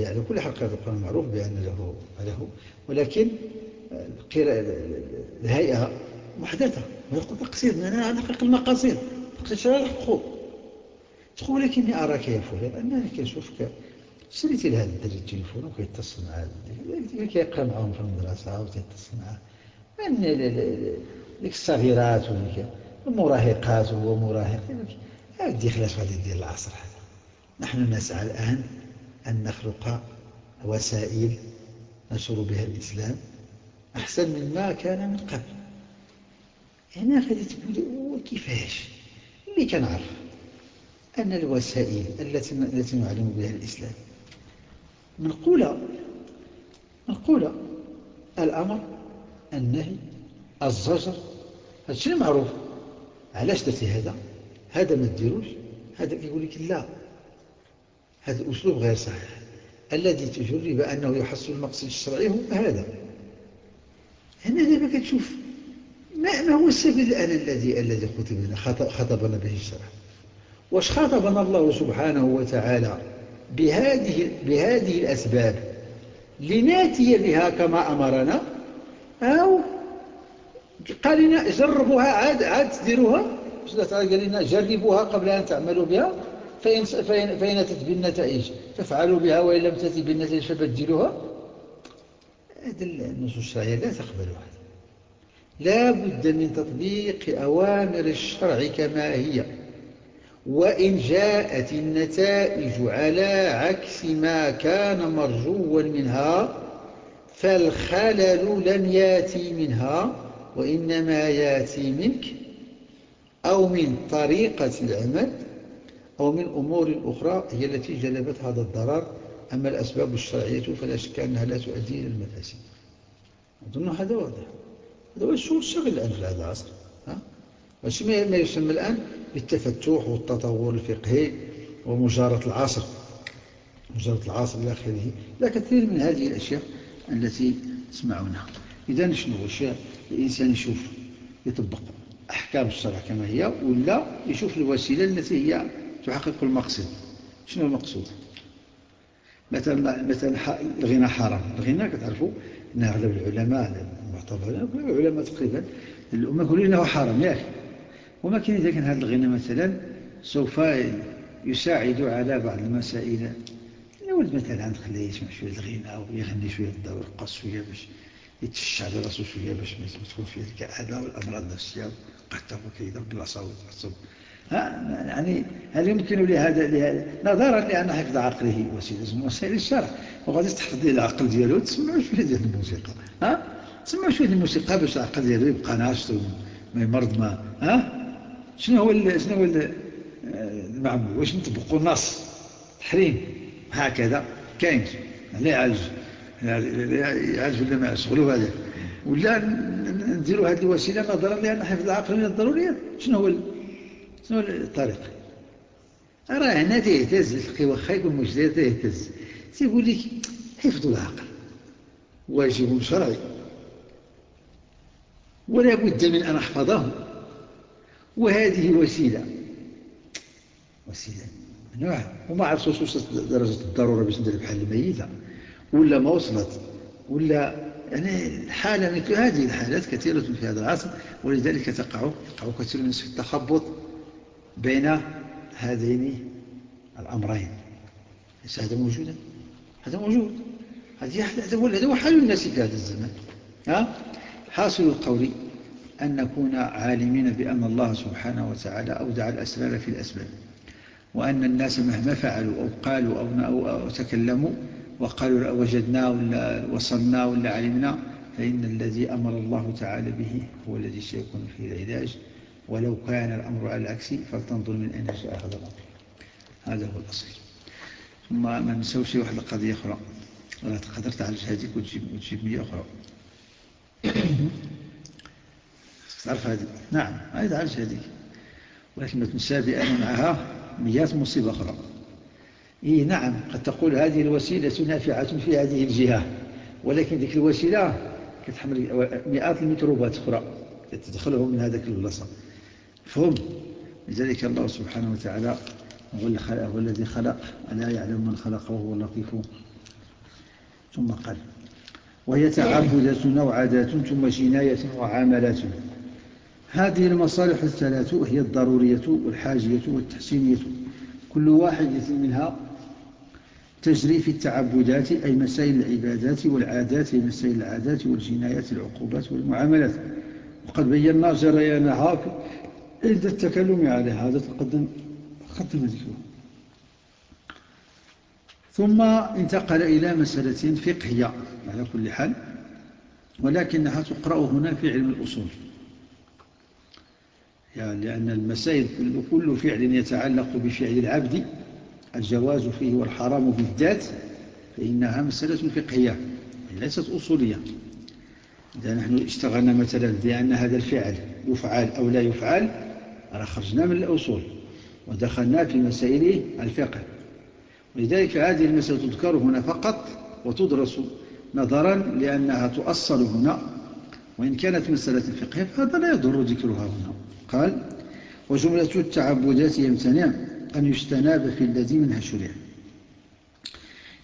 على كل حال القرآن معروف بأن له له ولكن الهيئة محدثة ويقول تقصير أنا أحقق المقاصد تقصير شرع الحقوق. تقول لكني أراك يا فلان أنني كنشوفك شريتي لهذا الدري التليفون وكيتصل مع كيقرا معاهم في المدرسة وكيتصل معاه. ديك الصغيرات وديك المراهقات وهو مراهق. هذه خلاص غادي دير العصر هذا. نحن نسعى الآن أن نخلق وسائل نشر بها الإسلام أحسن مما كان من قبل. هنا غادي تقول كيفاش؟ اللي كنعرف أن الوسائل التي التي نعلم بها الإسلام منقولة منقولة الأمر النهي الزجر. هذا الشيء معروف. علاش درتي هذا؟ هذا ما تديروش هذا يقول لك لا. هذا الأسلوب غير صحيح. الذي تجرب أنه يحصل المقصد الشرعي هو هذا. هنا دابا كتشوف ما, ما هو السبب الآن الذي الذي خطبنا خطبنا به الشرع. واش خاطبنا الله سبحانه وتعالى؟ بهذه بهذه الأسباب لناتي بها كما أمرنا أو قال لنا جربوها عاد عاد تديروها؟ قال لنا جربوها قبل أن تعملوا بها فإن, فإن, أتت بالنتائج تفعلوا بها وإن لم تأتي بالنتائج فبدلوها. هذه النصوص الشرعية لا تقبل هذا لا بد من تطبيق أوامر الشرع كما هي. وإن جاءت النتائج على عكس ما كان مرجوا منها فالخلل لم ياتي منها وإنما ياتي منك أو من طريقة العمل أو من أمور أخرى هي التي جلبت هذا الضرر. أما الأسباب الشرعية فلا شك أنها لا تؤدي إلى المفاسد. أظن هذا واضح. هذا هو الشغل الآن في هذا العصر. ها؟ ما يسمى الآن بالتفتح والتطور الفقهي ومجارة العصر. مجارة العصر إلى آخره. لا كثير من هذه الأشياء التي تسمعونها إذا شنو الإنسان يشوف يطبق أحكام الشرع كما هي ولا يشوف الوسيلة التي هي تحقق المقصد. شنو المقصود؟ مثلا مثلا الغنى حرام. الغنى كتعرفوا ان أغلب العلماء المعتبرين العلماء تقريبا الأمة إنه حرام. ياك وما كان إذا كان هذا الغنى مثلا سوف يساعد على بعض المسائل. الولد مثلا خليه يسمع شوية الغنى ويغني شوية ويرقص شوية باش يتشع على راسه شوية باش ما تدخل فيه الكآبه والأمراض النفسية وقتل وكذا بالعصا وتعصب يعني هل يمكن لهذا نظرا لأن حفظ عقله وسيلة من وسائل الشرع. وغادي تحفظ العقل ديالو تسمعوا شوية ديال الموسيقى. ها؟ تسمعوا شوية الموسيقى باش العقل ديالو يبقى ناشط وما يمرض ما ها؟ شنو هو شنو هو المعمول واش نطبقوا النص؟ تحريم. هكذا. كاين. لا يعالج. يعالج ولا ما شغلوا هذا. ولا نديروا هذه الوسيلة نظرا لأن حفظ العقل من الضروريات شنو هو شنو الطريق؟ راه هنا تيهتز الفقه واخا يكون مجتهد تيهتز. تيقول لك حفظ العقل. واجب شرعي. ولا بد من أن أحفظه. وهذه وسيلة. وسيلة. نوع وما عرفت واش درجة الضرورة باش ندير بحال الميتة ولا ما وصلت. ولا يعني حالة مثل هذه الحالات كثيرة في هذا العصر ولذلك تقع كثير من في التخبط بين هذين الأمرين. ليس هذا موجودا هذا موجود. هذا هو حال الناس في هذا الزمان ها؟ حاصل القول أن نكون عالمين بأن الله سبحانه وتعالى أودع الأسرار في الأسباب وأن الناس مهما فعلوا أو قالوا أو, أو تكلموا وقالوا وجدنا ولا وصلنا ولا علمنا فإن الذي أمر الله تعالى به هو الذي سيكون فيه العلاج. ولو كان الأمر على العكس فلتنظر من أين جاء هذا الأمر. هذا هو الأصل. ثم ما نسوي واحد القضية أخرى. ولا تقدر تعالج هذيك وتجيب, وتجيب مية أخرى. تعرف هذه؟ نعم هذه تعالج هذيك ولكن ما تنسى بأن معها مئات مصيبة أخرى. إيه نعم قد تقول هذه الوسيلة نافعة في هذه الجهة ولكن ذيك الوسيلة كتحمل مئات الميكروبات أخرى تدخلهم من هذاك البلاصة. فهم لذلك الله سبحانه وتعالى هو الذي خلق ألا يعلم من خلق وهو اللطيف. ثم قال وهي تعبدة وعادات ثم جناية وعاملات هذه المصالح الثلاث هي الضرورية والحاجية والتحسينية. كل واحدة منها تجري في التعبدات أي مسائل العبادات والعادات مسائل العادات والجنايات العقوبات والمعاملات. وقد بينا جريانها عند التكلم عليها هذا. تقدم قدم ذكره ثم انتقل إلى مسألة فقهية على كل حال ولكنها تقرأ هنا في علم الأصول. يعني لأن المسائل كل, كل فعل يتعلق بفعل العبد الجواز فيه والحرام بالذات فإنها مسألة فقهية ليست أصولية. إذا نحن اشتغلنا مثلا بأن هذا الفعل يفعل أو لا يفعل خرجنا من الأصول ودخلنا في مسائل الفقه. ولذلك هذه المسألة تذكر هنا فقط وتدرس نظرا لأنها تؤصل هنا وإن كانت مسألة فقه فهذا لا يضر ذكرها هنا. قال وجملة التعبدات يمتنع أن يستناب في الذي منها شرع.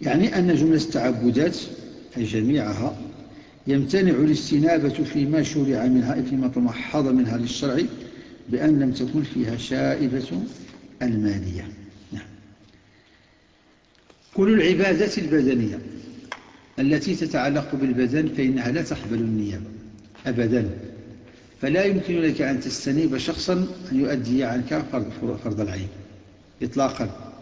يعني أن جملة التعبدات أي جميعها يمتنع الاستنابة فيما شرع منها فيما تمحض منها للشرع بأن لم تكن فيها شائبة المالية. نعم. كل العبادات البدنية التي تتعلق بالبدن فإنها لا تقبل النيابة. أبدا. فلا يمكن لك أن تستنيب شخصا أن يؤدي عنك فرض, فرض العين إطلاقا.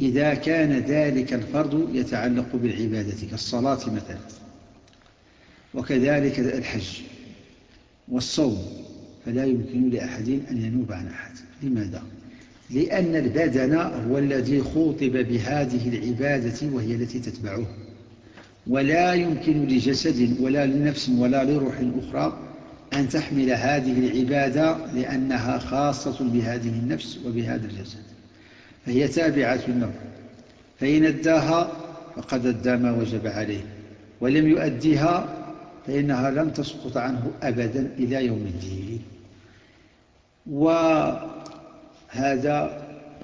إذا كان ذلك الفرض يتعلق بالعبادة كالصلاة مثلا. وكذلك الحج والصوم. فلا يمكن لأحد أن ينوب عن أحد. لماذا؟ لأن البدن هو الذي خوطب بهذه العبادة وهي التي تتبعه. ولا يمكن لجسد ولا لنفس ولا لروح أخرى أن تحمل هذه العبادة لأنها خاصة بهذه النفس وبهذا الجسد. فهي تابعة له فإن أداها فقد أدى ما وجب عليه. ولم يؤديها فإنها لم تسقط عنه أبدا إلى يوم الدين. وهذا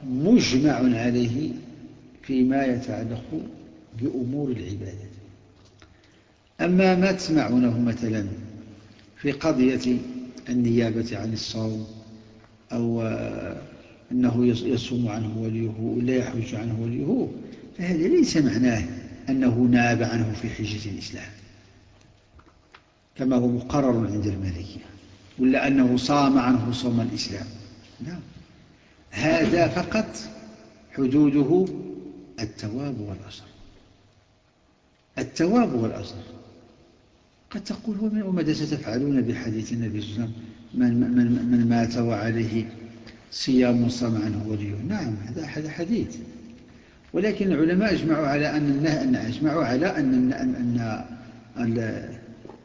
مجمع عليه فيما يتعلق بأمور العبادة. أما ما تسمعونه مثلا في قضية النيابة عن الصوم أو أنه يصوم عنه وليه ولا يحج عنه وليه فهذا ليس معناه أنه ناب عنه في حجة الإسلام كما هو مقرر عند المالكية ولا أنه صام عنه صوم الإسلام. لا هذا فقط حدوده التواب والأجر التواب والأجر قد تقول وماذا ستفعلون بحديث النبي صلى الله عليه وسلم؟ من, من, من مات وعليه صيام صام عنه وليه نعم هذا حديث. ولكن العلماء أجمعوا على أن أجمعوا على أن, أن, أن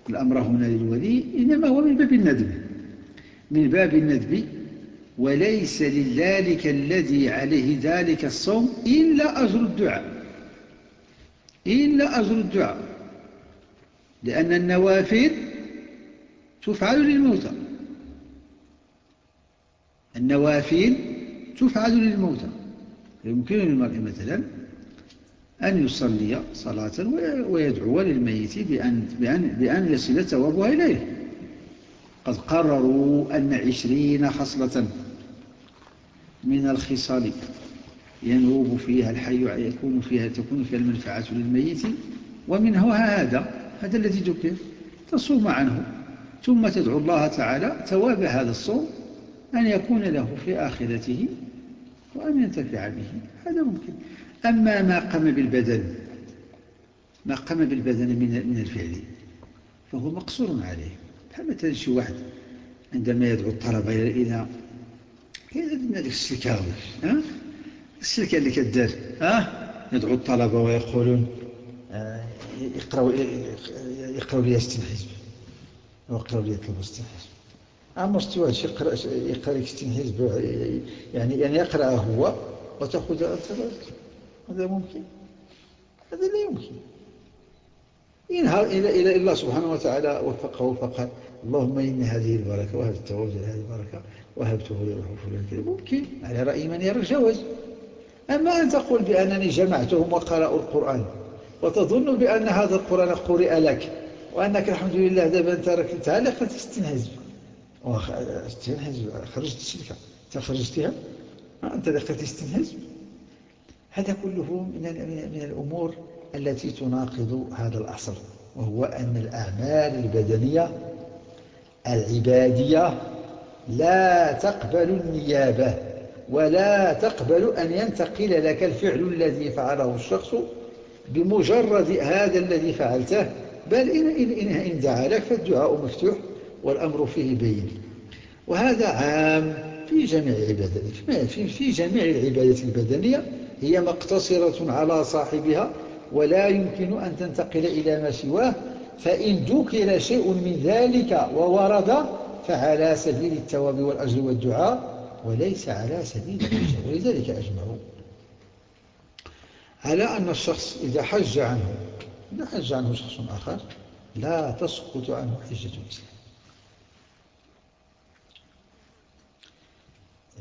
الأمر هنا للولي إنما هو من باب الندب. من باب الندب. وليس لذلك الذي عليه ذلك الصوم إلا أجر الدعاء. إلا أجر الدعاء. لأن النوافل تفعل للموتى. النوافل تفعل للموتى. يمكن للمرء مثلا أن يصلي صلاة ويدعو للميت بأن, بأن, بأن يصل ثوابها إليه. قد قرروا أن عشرين خصلة من الخصال ينوب فيها الحي يكون فيها تكون فيها المنفعة للميت. ومنه هذا هذا الذي ذكر تصوم عنه. ثم تدعو الله تعالى ثواب هذا الصوم أن يكون له في آخرته وأن ينتفع به. هذا ممكن. أما ما قام بالبدن ما قام بالبدن من من الفعل فهو مقصور عليه. مثلا شي واحد عندما يدعو الطلبة إلى إلى السلكاوي ها؟ السلكة اللي كدار ها؟ يدعو الطلبة ويقولون يقرأوا يقرأوا لي ستين حزب ويقرأوا لي يطلبوا ستين حزب عم مستوى يقرأ يقرأ لك ستين حزب يعني يعني يقرأ هو وتأخذ أنت هذا ممكن. هذا لا يمكن. ينهار إلى إلى الله سبحانه وتعالى وفقه فقال اللهم إن هذه البركة وهذا التوجه هذه البركة وهبته لروح فلان ممكن. على رأي من يرى الجواز أما أن تقول بأنني جمعتهم وقرأوا القرآن. وتظن بأن هذا القرآن قرئ لك وأنك الحمد لله دابا أنت راك تعلق تستنهز تستنهز خرجت الشركة. أنت خرجتها أنت دخلت تستنهز هذا كله من من الأمور التي تناقض هذا الأصل وهو أن الأعمال البدنية العبادية لا تقبل النيابة ولا تقبل أن ينتقل لك الفعل الذي فعله الشخص بمجرد هذا الذي فعلته بل إن, إن, إن دعا لك فالدعاء مفتوح والأمر فيه بين. وهذا عام في جميع العبادات في, جميع العبادات البدنية هي مقتصرة على صاحبها ولا يمكن أن تنتقل إلى ما سواه. فإن ذكر شيء من ذلك وورد فعلى سبيل التواب والأجر والدعاء وليس على سبيل الحجة ولذلك أجمعوا. على أن الشخص إذا حج عنه إذا حج عنه شخص آخر لا تسقط عنه حجة الإسلام.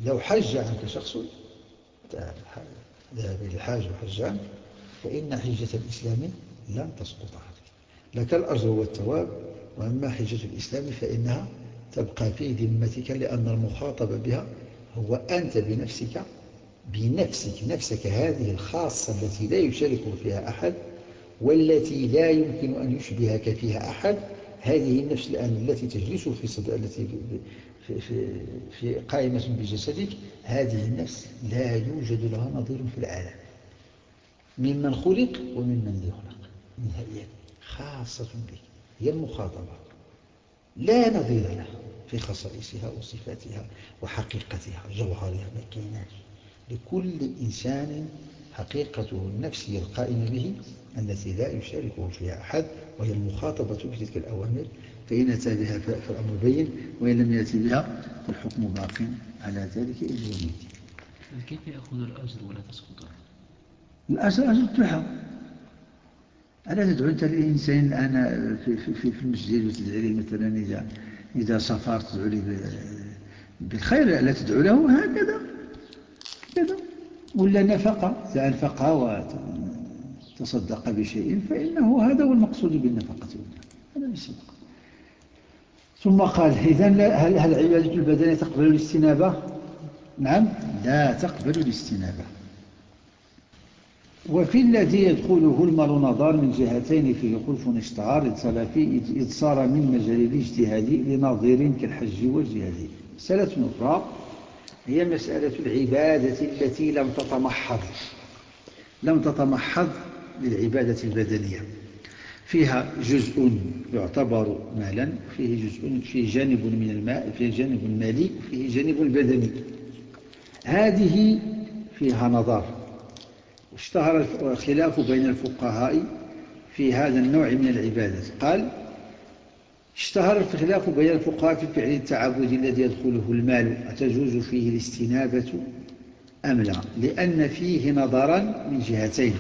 لو حج عنك شخص ذهب إلى الحاج وحج عنك فإن حجة الإسلام لن تسقط عليك لك الأجر والثواب وأما حجة الإسلام فإنها تبقى في ذمتك لأن المخاطب بها هو أنت بنفسك بنفسك نفسك هذه الخاصة التي لا يشارك فيها أحد والتي لا يمكن أن يشبهك فيها أحد هذه النفس الآن التي تجلس في صدر التي في, في, في قائمة بجسدك هذه النفس لا يوجد لها نظير في العالم. ممن خلق وممن يخلق نهائيا خاصة بك. هي المخاطبة. لا نظير لها في خصائصها وصفاتها وحقيقتها جوهرها ما كيناش لكل إنسان حقيقته النفسية القائمة به التي لا يشاركه فيها أحد وهي المخاطبة بتلك الأوامر فإن أتى بها فالأمر بين وإن لم يأتي بها فالحكم باق على ذلك إلى يوم الدين. كيف يأخذ الأجر ولا تسقط؟ الأجر أجر الدعاء ألا تدعو أنت الإنسان الآن في, في, في المسجد وتدعي لي مثلا إذا, إذا سافرت تدعو لي بالخير لا تدعو له هكذا؟ هكذا ولا نفقة؟ أنفق وتصدق بشيء فإنه هذا هو المقصود بالنفقة. هذا بالصدق ثم قال إذا هل, هل عبادة البدن تقبل الاستنابة؟ نعم لا تقبل الاستنابة. وفي الذي يدخله المال نظار من جهتين فيه خلف اشتهار إذ صار من مجال الاجتهاد لناظر كالحج والجهاد. مسألة أخرى هي مسألة العبادة التي لم تتمحض. لم تتمحض للعبادة البدنية. فيها جزء يعتبر مالا فيه جزء فيه جانب من الماء فيه جانب مالي وفيه جانب بدني. هذه فيها نظر. اشتهر الخلاف بين الفقهاء في هذا النوع من العبادة. قال اشتهر الخلاف بين الفقهاء في الفعل التعبدي الذي يدخله المال أتجوز فيه الاستنابة أم لا؟ لأن فيه نظرا من جهتين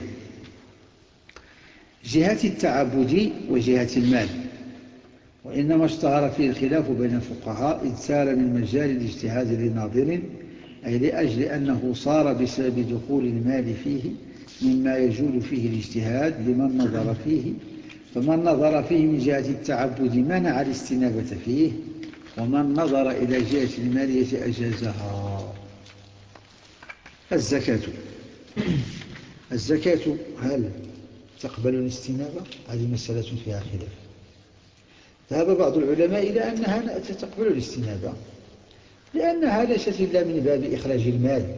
جهة التعبد وجهة المال. وإنما اشتهر فيه الخلاف بين الفقهاء إذ سار من مجال الاجتهاد لناظر أي لأجل أنه صار بسبب دخول المال فيه مما يجول فيه الاجتهاد لمن نظر فيه فمن نظر فيه من جهة التعبد منع الاستنابة فيه ومن نظر إلى جهة المالية أجازها. الزكاة. الزكاة هل تقبل الاستنابة؟ هذه مسألة فيها خلاف. ذهب بعض العلماء إلى أنها تقبل الاستنابة لأنها ليست إلا من باب إخراج المال.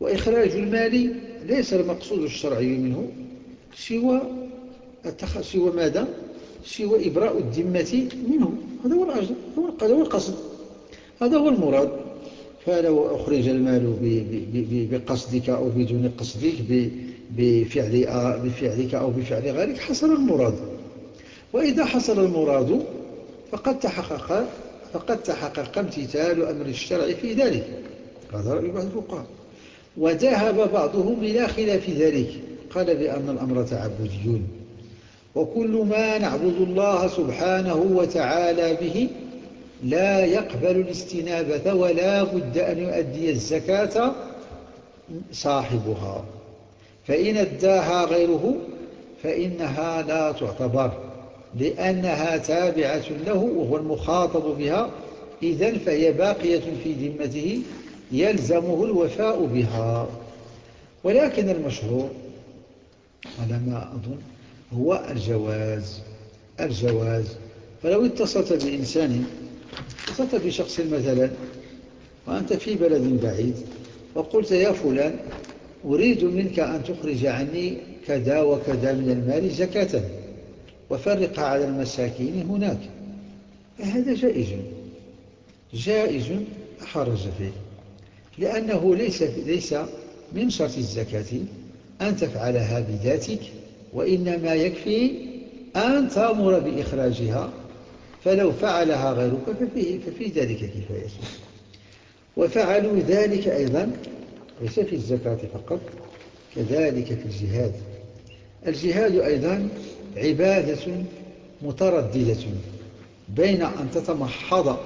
وإخراج المال ليس المقصود الشرعي منه سوى سوى ماذا؟ سوى إبراء الذمة منه هذا هو الأجر هذا هو القصد. هذا هو المراد. فلو أخرج المال بقصدك أو بدون قصدك بفعل بفعلك أو بفعل غيرك حصل المراد. وإذا حصل المراد فقد تحقق فقد تحقق امتثال أمر الشرع في ذلك. هذا رأي بعض الفقهاء. وذهب بعضهم إلى خلاف ذلك. قال بأن الأمر تعبدي. وكل ما نعبد الله سبحانه وتعالى به لا يقبل الاستنابة ولا بد أن يؤدي الزكاة صاحبها. فإن أداها غيره فإنها لا تعتبر لأنها تابعة له وهو المخاطب بها. إذن فهي باقية في ذمته يلزمه الوفاء بها. ولكن المشهور على ما أظن هو الجواز الجواز. فلو اتصلت بإنسان اتصلت بشخص مثلا وأنت في بلد بعيد وقلت يا فلان أريد منك أن تخرج عني كذا وكذا من المال زكاة وفرقها على المساكين هناك. هذا جائز جائز حرج فيه. لأنه ليس, ليس من شرط الزكاة أن تفعلها بذاتك. وإنما يكفي أن تأمر بإخراجها فلو فعلها غيرك ففي, ففي ذلك كفاية. وفعلوا ذلك أيضا ليس في الزكاة فقط كذلك في الجهاد. الجهاد أيضا عبادة مترددة بين أن تتمحض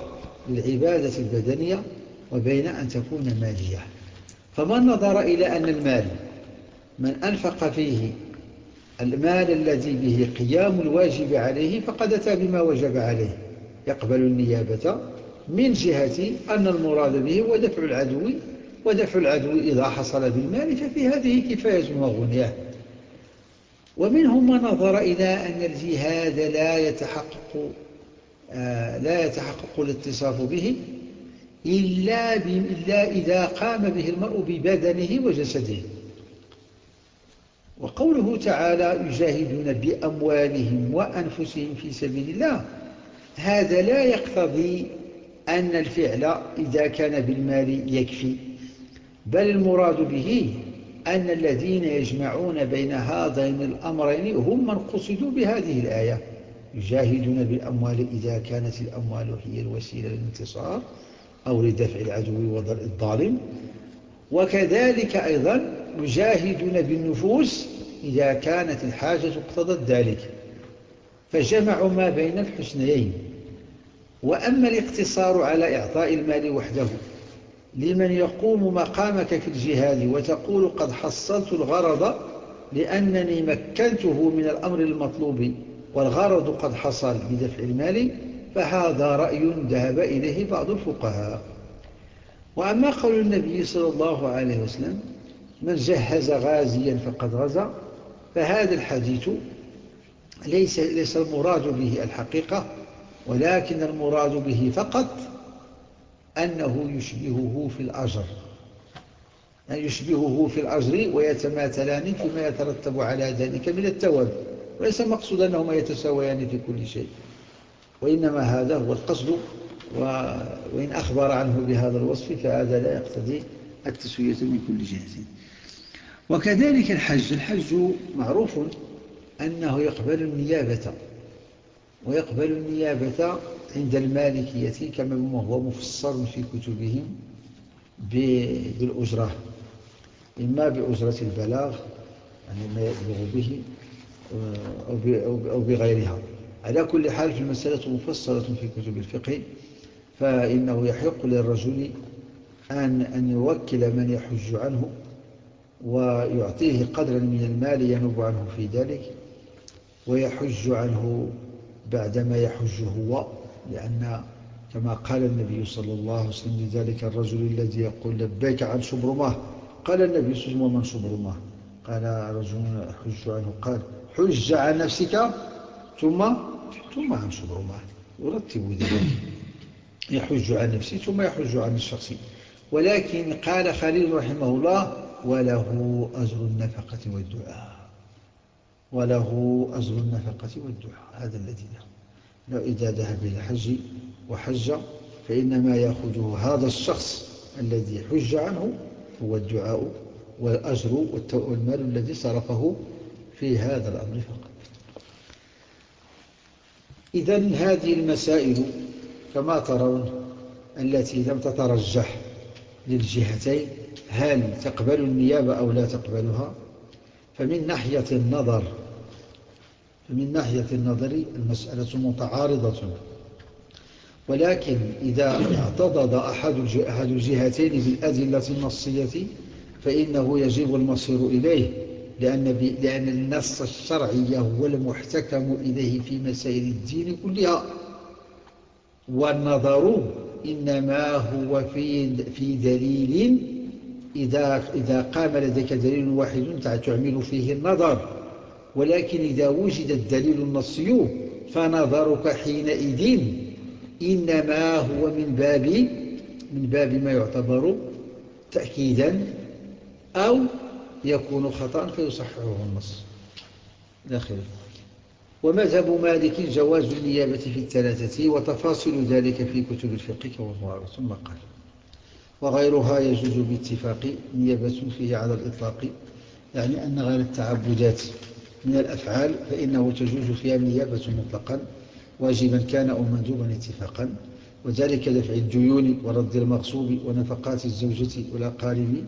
للعبادة البدنية وبين أن تكون مالية. فمن نظر إلى أن المال من أنفق فيه المال الذي به قيام الواجب عليه فقد أتى بما وجب عليه. يقبل النيابة من جهة أن المراد به هو دفع العدو ودفع العدو إذا حصل بالمال ففي هذه كفاية وغنية. ومنهم من نظر إلى أن الجهاد لا يتحقق آه لا يتحقق الاتصاف به إلا, إلا إذا قام به المرء ببدنه وجسده. وقوله تعالى يجاهدون بأموالهم وأنفسهم في سبيل الله هذا لا يقتضي أن الفعل إذا كان بالمال يكفي بل المراد به أن الذين يجمعون بين هذين الأمرين هم من قصدوا بهذه الآية يجاهدون بالأموال إذا كانت الأموال هي الوسيلة للانتصار أو لدفع العدو وضرء الظالم وكذلك أيضا يجاهدون بالنفوس إذا كانت الحاجة اقتضت ذلك. فجمعوا ما بين الحسنيين. وأما الاقتصار على إعطاء المال وحده لمن يقوم مقامك في الجهاد وتقول قد حصلت الغرض لأنني مكنته من الأمر المطلوب والغرض قد حصل بدفع المال فهذا رأي ذهب إليه بعض الفقهاء. وأما قول النبي صلى الله عليه وسلم من جهز غازيا فقد غزا فهذا الحديث ليس, ليس المراد به الحقيقة ولكن المراد به فقط أنه يشبهه في الأجر. يعني يشبهه في الأجر ويتماثلان فيما يترتب على ذلك من التواب وليس مقصود أنهما يتساويان في كل شيء. وإنما هذا هو القصد وإن أخبر عنه بهذا الوصف فهذا لا يقتضي التسوية من كل جهة. وكذلك الحج. الحج معروف أنه يقبل النيابة ويقبل النيابة عند المالكية كما هو مفسر في كتبهم بالأجرة. إما بأجرة البلاغ يعني ما يبلغ به أو بغيرها. على كل حال في المسألة مفصلة في كتب الفقه فإنه يحق للرجل أن, أن يوكل من يحج عنه ويعطيه قدرا من المال ينوب عنه في ذلك ويحج عنه بعدما يحج هو لأن كما قال النبي صلى الله عليه وسلم لذلك الرجل الذي يقول لبيك عن شبرمة. قال النبي صلى الله عليه وسلم ومن شبرمة؟ قال رجل حج عنه قال حج عن نفسك ثم ثم عن شبرمة. يرتب ذلك. يحج عن نفسه ثم يحج عن الشخص. ولكن قال خليل رحمه الله وله أجر النفقة والدعاء. وله أجر النفقة والدعاء. هذا الذي له. لو إذا ذهب إلى الحج وحج فإنما يأخذه هذا الشخص الذي حج عنه هو الدعاء والأجر والمال الذي صرفه في هذا الأمر فقط. إذا هذه المسائل كما ترون التي لم تترجح للجهتين هل تقبل النيابة أو لا تقبلها؟ فمن ناحية النظر فمن ناحية النظر المسألة متعارضة. ولكن إذا اعتضد أحد الجهتين بالأدلة النصية فإنه يجب المصير إليه لأن, لأن النص الشرعي هو المحتكم إليه في مسائل الدين كلها. والنظر إنما هو في, في دليل إذا, إذا قام لديك دليل واحد تعمل فيه النظر ولكن إذا وجد الدليل النصي فنظرك حينئذ إنما هو من باب من باب ما يعتبر تأكيدا أو يكون خطأ فيصححه النص. داخل ومذهب مالك جواز النيابة في الثلاثة وتفاصيل ذلك في كتب الفقه والمعارض ثم قال وغيرها يجوز باتفاق نيابة فيه على الإطلاق يعني أن غير التعبدات من الأفعال فإنه تجوز فيها النيابة مطلقا واجبا كان أو مندوبا اتفاقا. وذلك دفع الديون ورد المغصوب ونفقات الزوجة والأقارب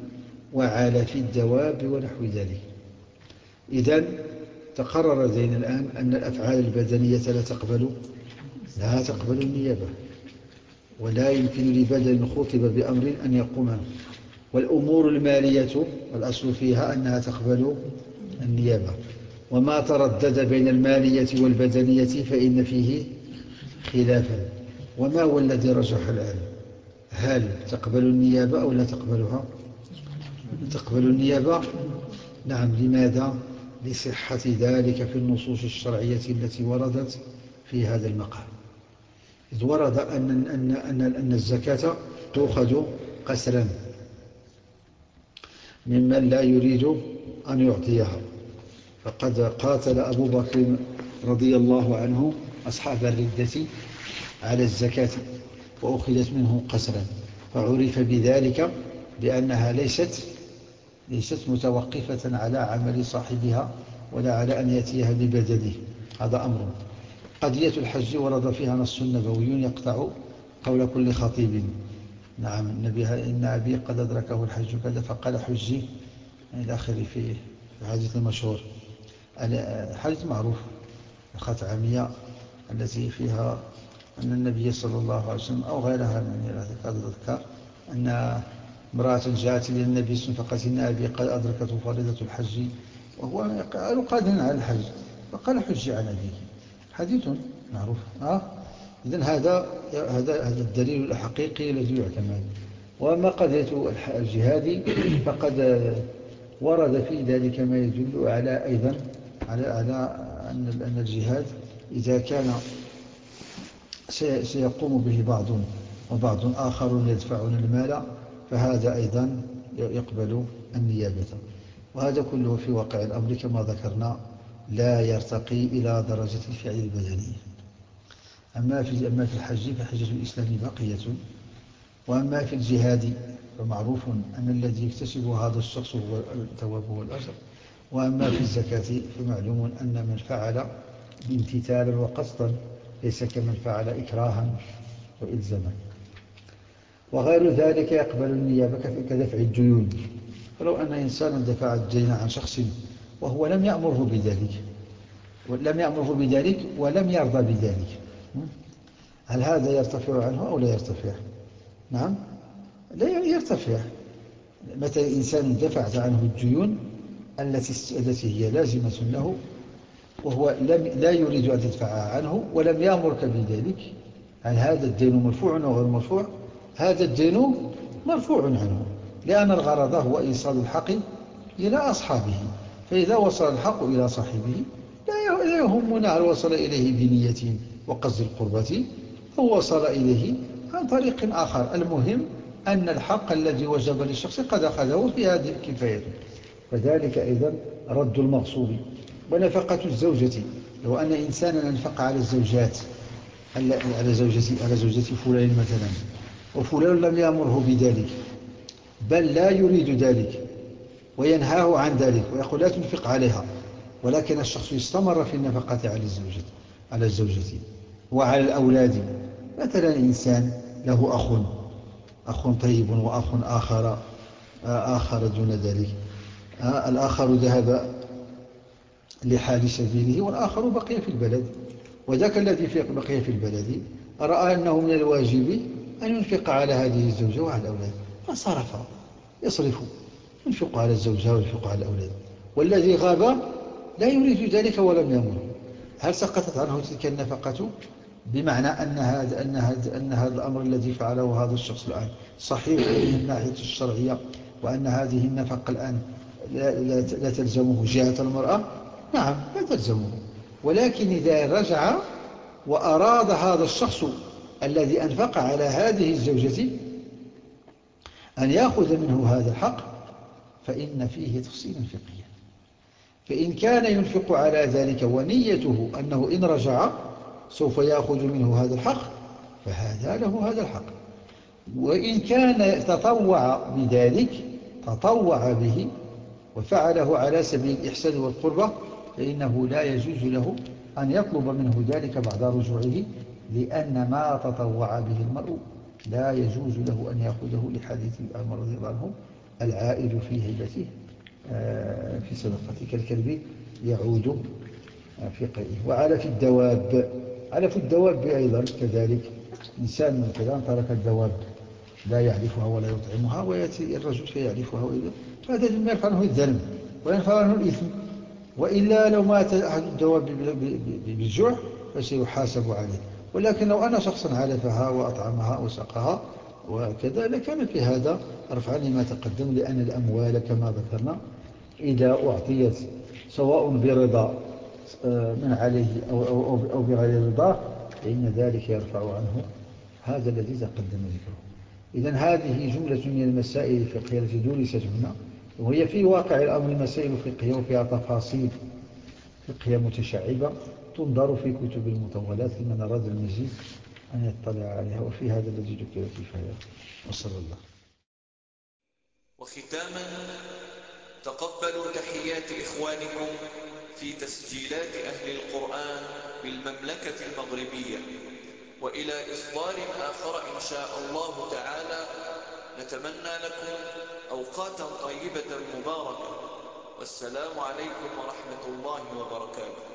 وعالف الدواب ونحو ذلك. إذا تقرر زين الآن أن الأفعال البدنية لا تقبل لا تقبل النيابة. ولا يمكن لبدن خطب بأمر أن يقوم والأمور المالية والأصل فيها أنها تقبل النيابة. وما تردد بين المالية والبدنية فإن فيه خلافا. وما هو الذي رجح الآن؟ هل تقبل النيابة أو لا تقبلها؟ تقبل النيابة؟ نعم لماذا؟ لصحة ذلك في النصوص الشرعية التي وردت في هذا المقام. إذ ورد أن, أن, أن, أن الزكاة تؤخذ قسرا ممن لا يريد أن يعطيها. فقد قاتل أبو بكر رضي الله عنه أصحاب الردة على الزكاة وأخذت منه قسرا. فعرف بذلك لأنها ليست ليست متوقفة على عمل صاحبها ولا على أن يأتيها ببدله هذا أمر. قضية الحج ورد فيها نص نبوي يقطع قول كل خطيب. نعم النبي إن أبي قد أدركه الحج كذا فقال حجي. إلى آخره في الحديث المشهور. الحديث معروف الخطعمية التي فيها أن النبي صلى الله عليه وسلم أو غيرها من الأذكار أن امرأة جاءت إلى النبي فقالت إن أبي قد أدركته فريضة الحج. وهو قادر على الحج فقال حج عن أبيه. حديث معروف. آه. إذن هذا هذا هذا الدليل الحقيقي الذي يعتمد. وأما قضية الجهاد فقد ورد في ذلك ما يدل على أيضا على على أن أن الجهاد إذا كان سيقوم به بعض وبعض آخر يدفعون المال فهذا أيضا يقبل النيابة. وهذا كله في واقع الأمر كما ذكرنا لا يرتقي إلى درجة الفعل البدني. أما في أما في الحج فحجة الإسلام باقية وأما في الجهاد فمعروف أن الذي يكتسب هذا الشخص هو الثواب والأجر. وأما في الزكاة فمعلوم أن من فعل امتثالا وقصدا ليس كمن فعل إكراها وإلزاما. وغير ذلك يقبل النيابة كدفع الديون. فلو أن إنسانا دفع الدين عن شخص وهو لم يأمره بذلك. لم يأمره بذلك ولم يرضى بذلك. هل هذا يرتفع عنه أو لا يرتفع؟ نعم. لا يرتفع. متى إنسان دفعت عنه الديون التي التي هي لازمة له وهو لم لا يريد أن تدفعها عنه ولم يأمرك بذلك. هل هذا الدين مرفوع أو غير مرفوع؟ هذا الدين مرفوع عنه. لأن الغرض هو إيصال الحق إلى أصحابه. فإذا وصل الحق إلى صاحبه لا يهمنا هل وصل إليه بنية وقصد القربة أو وصل إليه عن طريق آخر. المهم أن الحق الذي وجب للشخص قد أخذه في هذه الكفاية. فذلك أيضا رد المغصوب ونفقة الزوجة. لو أن إنسانا أنفق على الزوجات على زوجة, على زوجة فلان مثلا وفلان لم يأمره بذلك بل لا يريد ذلك وينهاه عن ذلك ويقول لا تنفق عليها. ولكن الشخص استمر في النفقة على الزوجة على الزوجة وعلى الأولاد. مثلا إنسان له أخ أخ طيب وأخ آخر آخر دون ذلك. الآخر ذهب لحال سبيله والآخر بقي في البلد. وذاك الذي بقي في البلد رأى أنه من الواجب أن ينفق على هذه الزوجة وعلى الأولاد فصرف يصرف. ينفق على الزوجة وينفق على الأولاد. والذي غاب لا يريد ذلك ولم يمر. هل سقطت عنه تلك النفقة؟ بمعنى أن هذا, أن هذا, أن هذا الأمر الذي فعله هذا الشخص الآن صحيح من الناحية الشرعية وأن هذه النفقة الآن لا, لا, لا تلزمه جهة المرأة؟ نعم لا تلزمه. ولكن إذا رجع وأراد هذا الشخص الذي أنفق على هذه الزوجة أن يأخذ منه هذا الحق فإن فيه تفصيلا فقهيا فإن كان ينفق على ذلك ونيته أنه إن رجع سوف يأخذ منه هذا الحق فهذا له هذا الحق. وإن كان تطوع بذلك تطوع به وفعله على سبيل الإحسان والقربة فإنه لا يجوز له أن يطلب منه ذلك بعد رجوعه لأن ما تطوع به المرء لا يجوز له أن يأخذه لحديث عمر رضي الله عنه العائد في هيبته آه، في صدقة كالكلب يعود في قيئه. وعلى في الدواب على في الدواب أيضا كذلك. إنسان مثلا ترك الدواب لا يعرفها ولا يطعمها ويأتي الرجل فيعرفها وإذا فهذا مما يرفع عنه الذنب وينفع عنه الإثم. وإلا لو مات أحد الدواب بالجوع فسيحاسب عليه. ولكن لو أنا شخصا عرفها وأطعمها وسقها وكذا لكان في هذا رفعا لما تقدم لأن الأموال كما ذكرنا إذا أعطيت سواء برضا آه، من عليه أو بغير رضاه فإن ذلك يرفع عنه. هذا الذي تقدم ذكره. إذا هذه جملة من المسائل الفقهية التي درست هنا وهي في واقع الأمر مسائل فقهية وفيها تفاصيل فقهية متشعبة تنظر في كتب المطولات لمن أراد المزيد أن يطلع عليها وفي هذا الذي ذكر في فهذا وصلى الله. وختاما تقبلوا تحيات إخوانكم في تسجيلات أهل القرآن بالمملكة المغربية. وإلى إصدار آخر إن شاء الله تعالى نتمنى لكم أوقاتا طيبة مباركة. والسلام عليكم ورحمة الله وبركاته.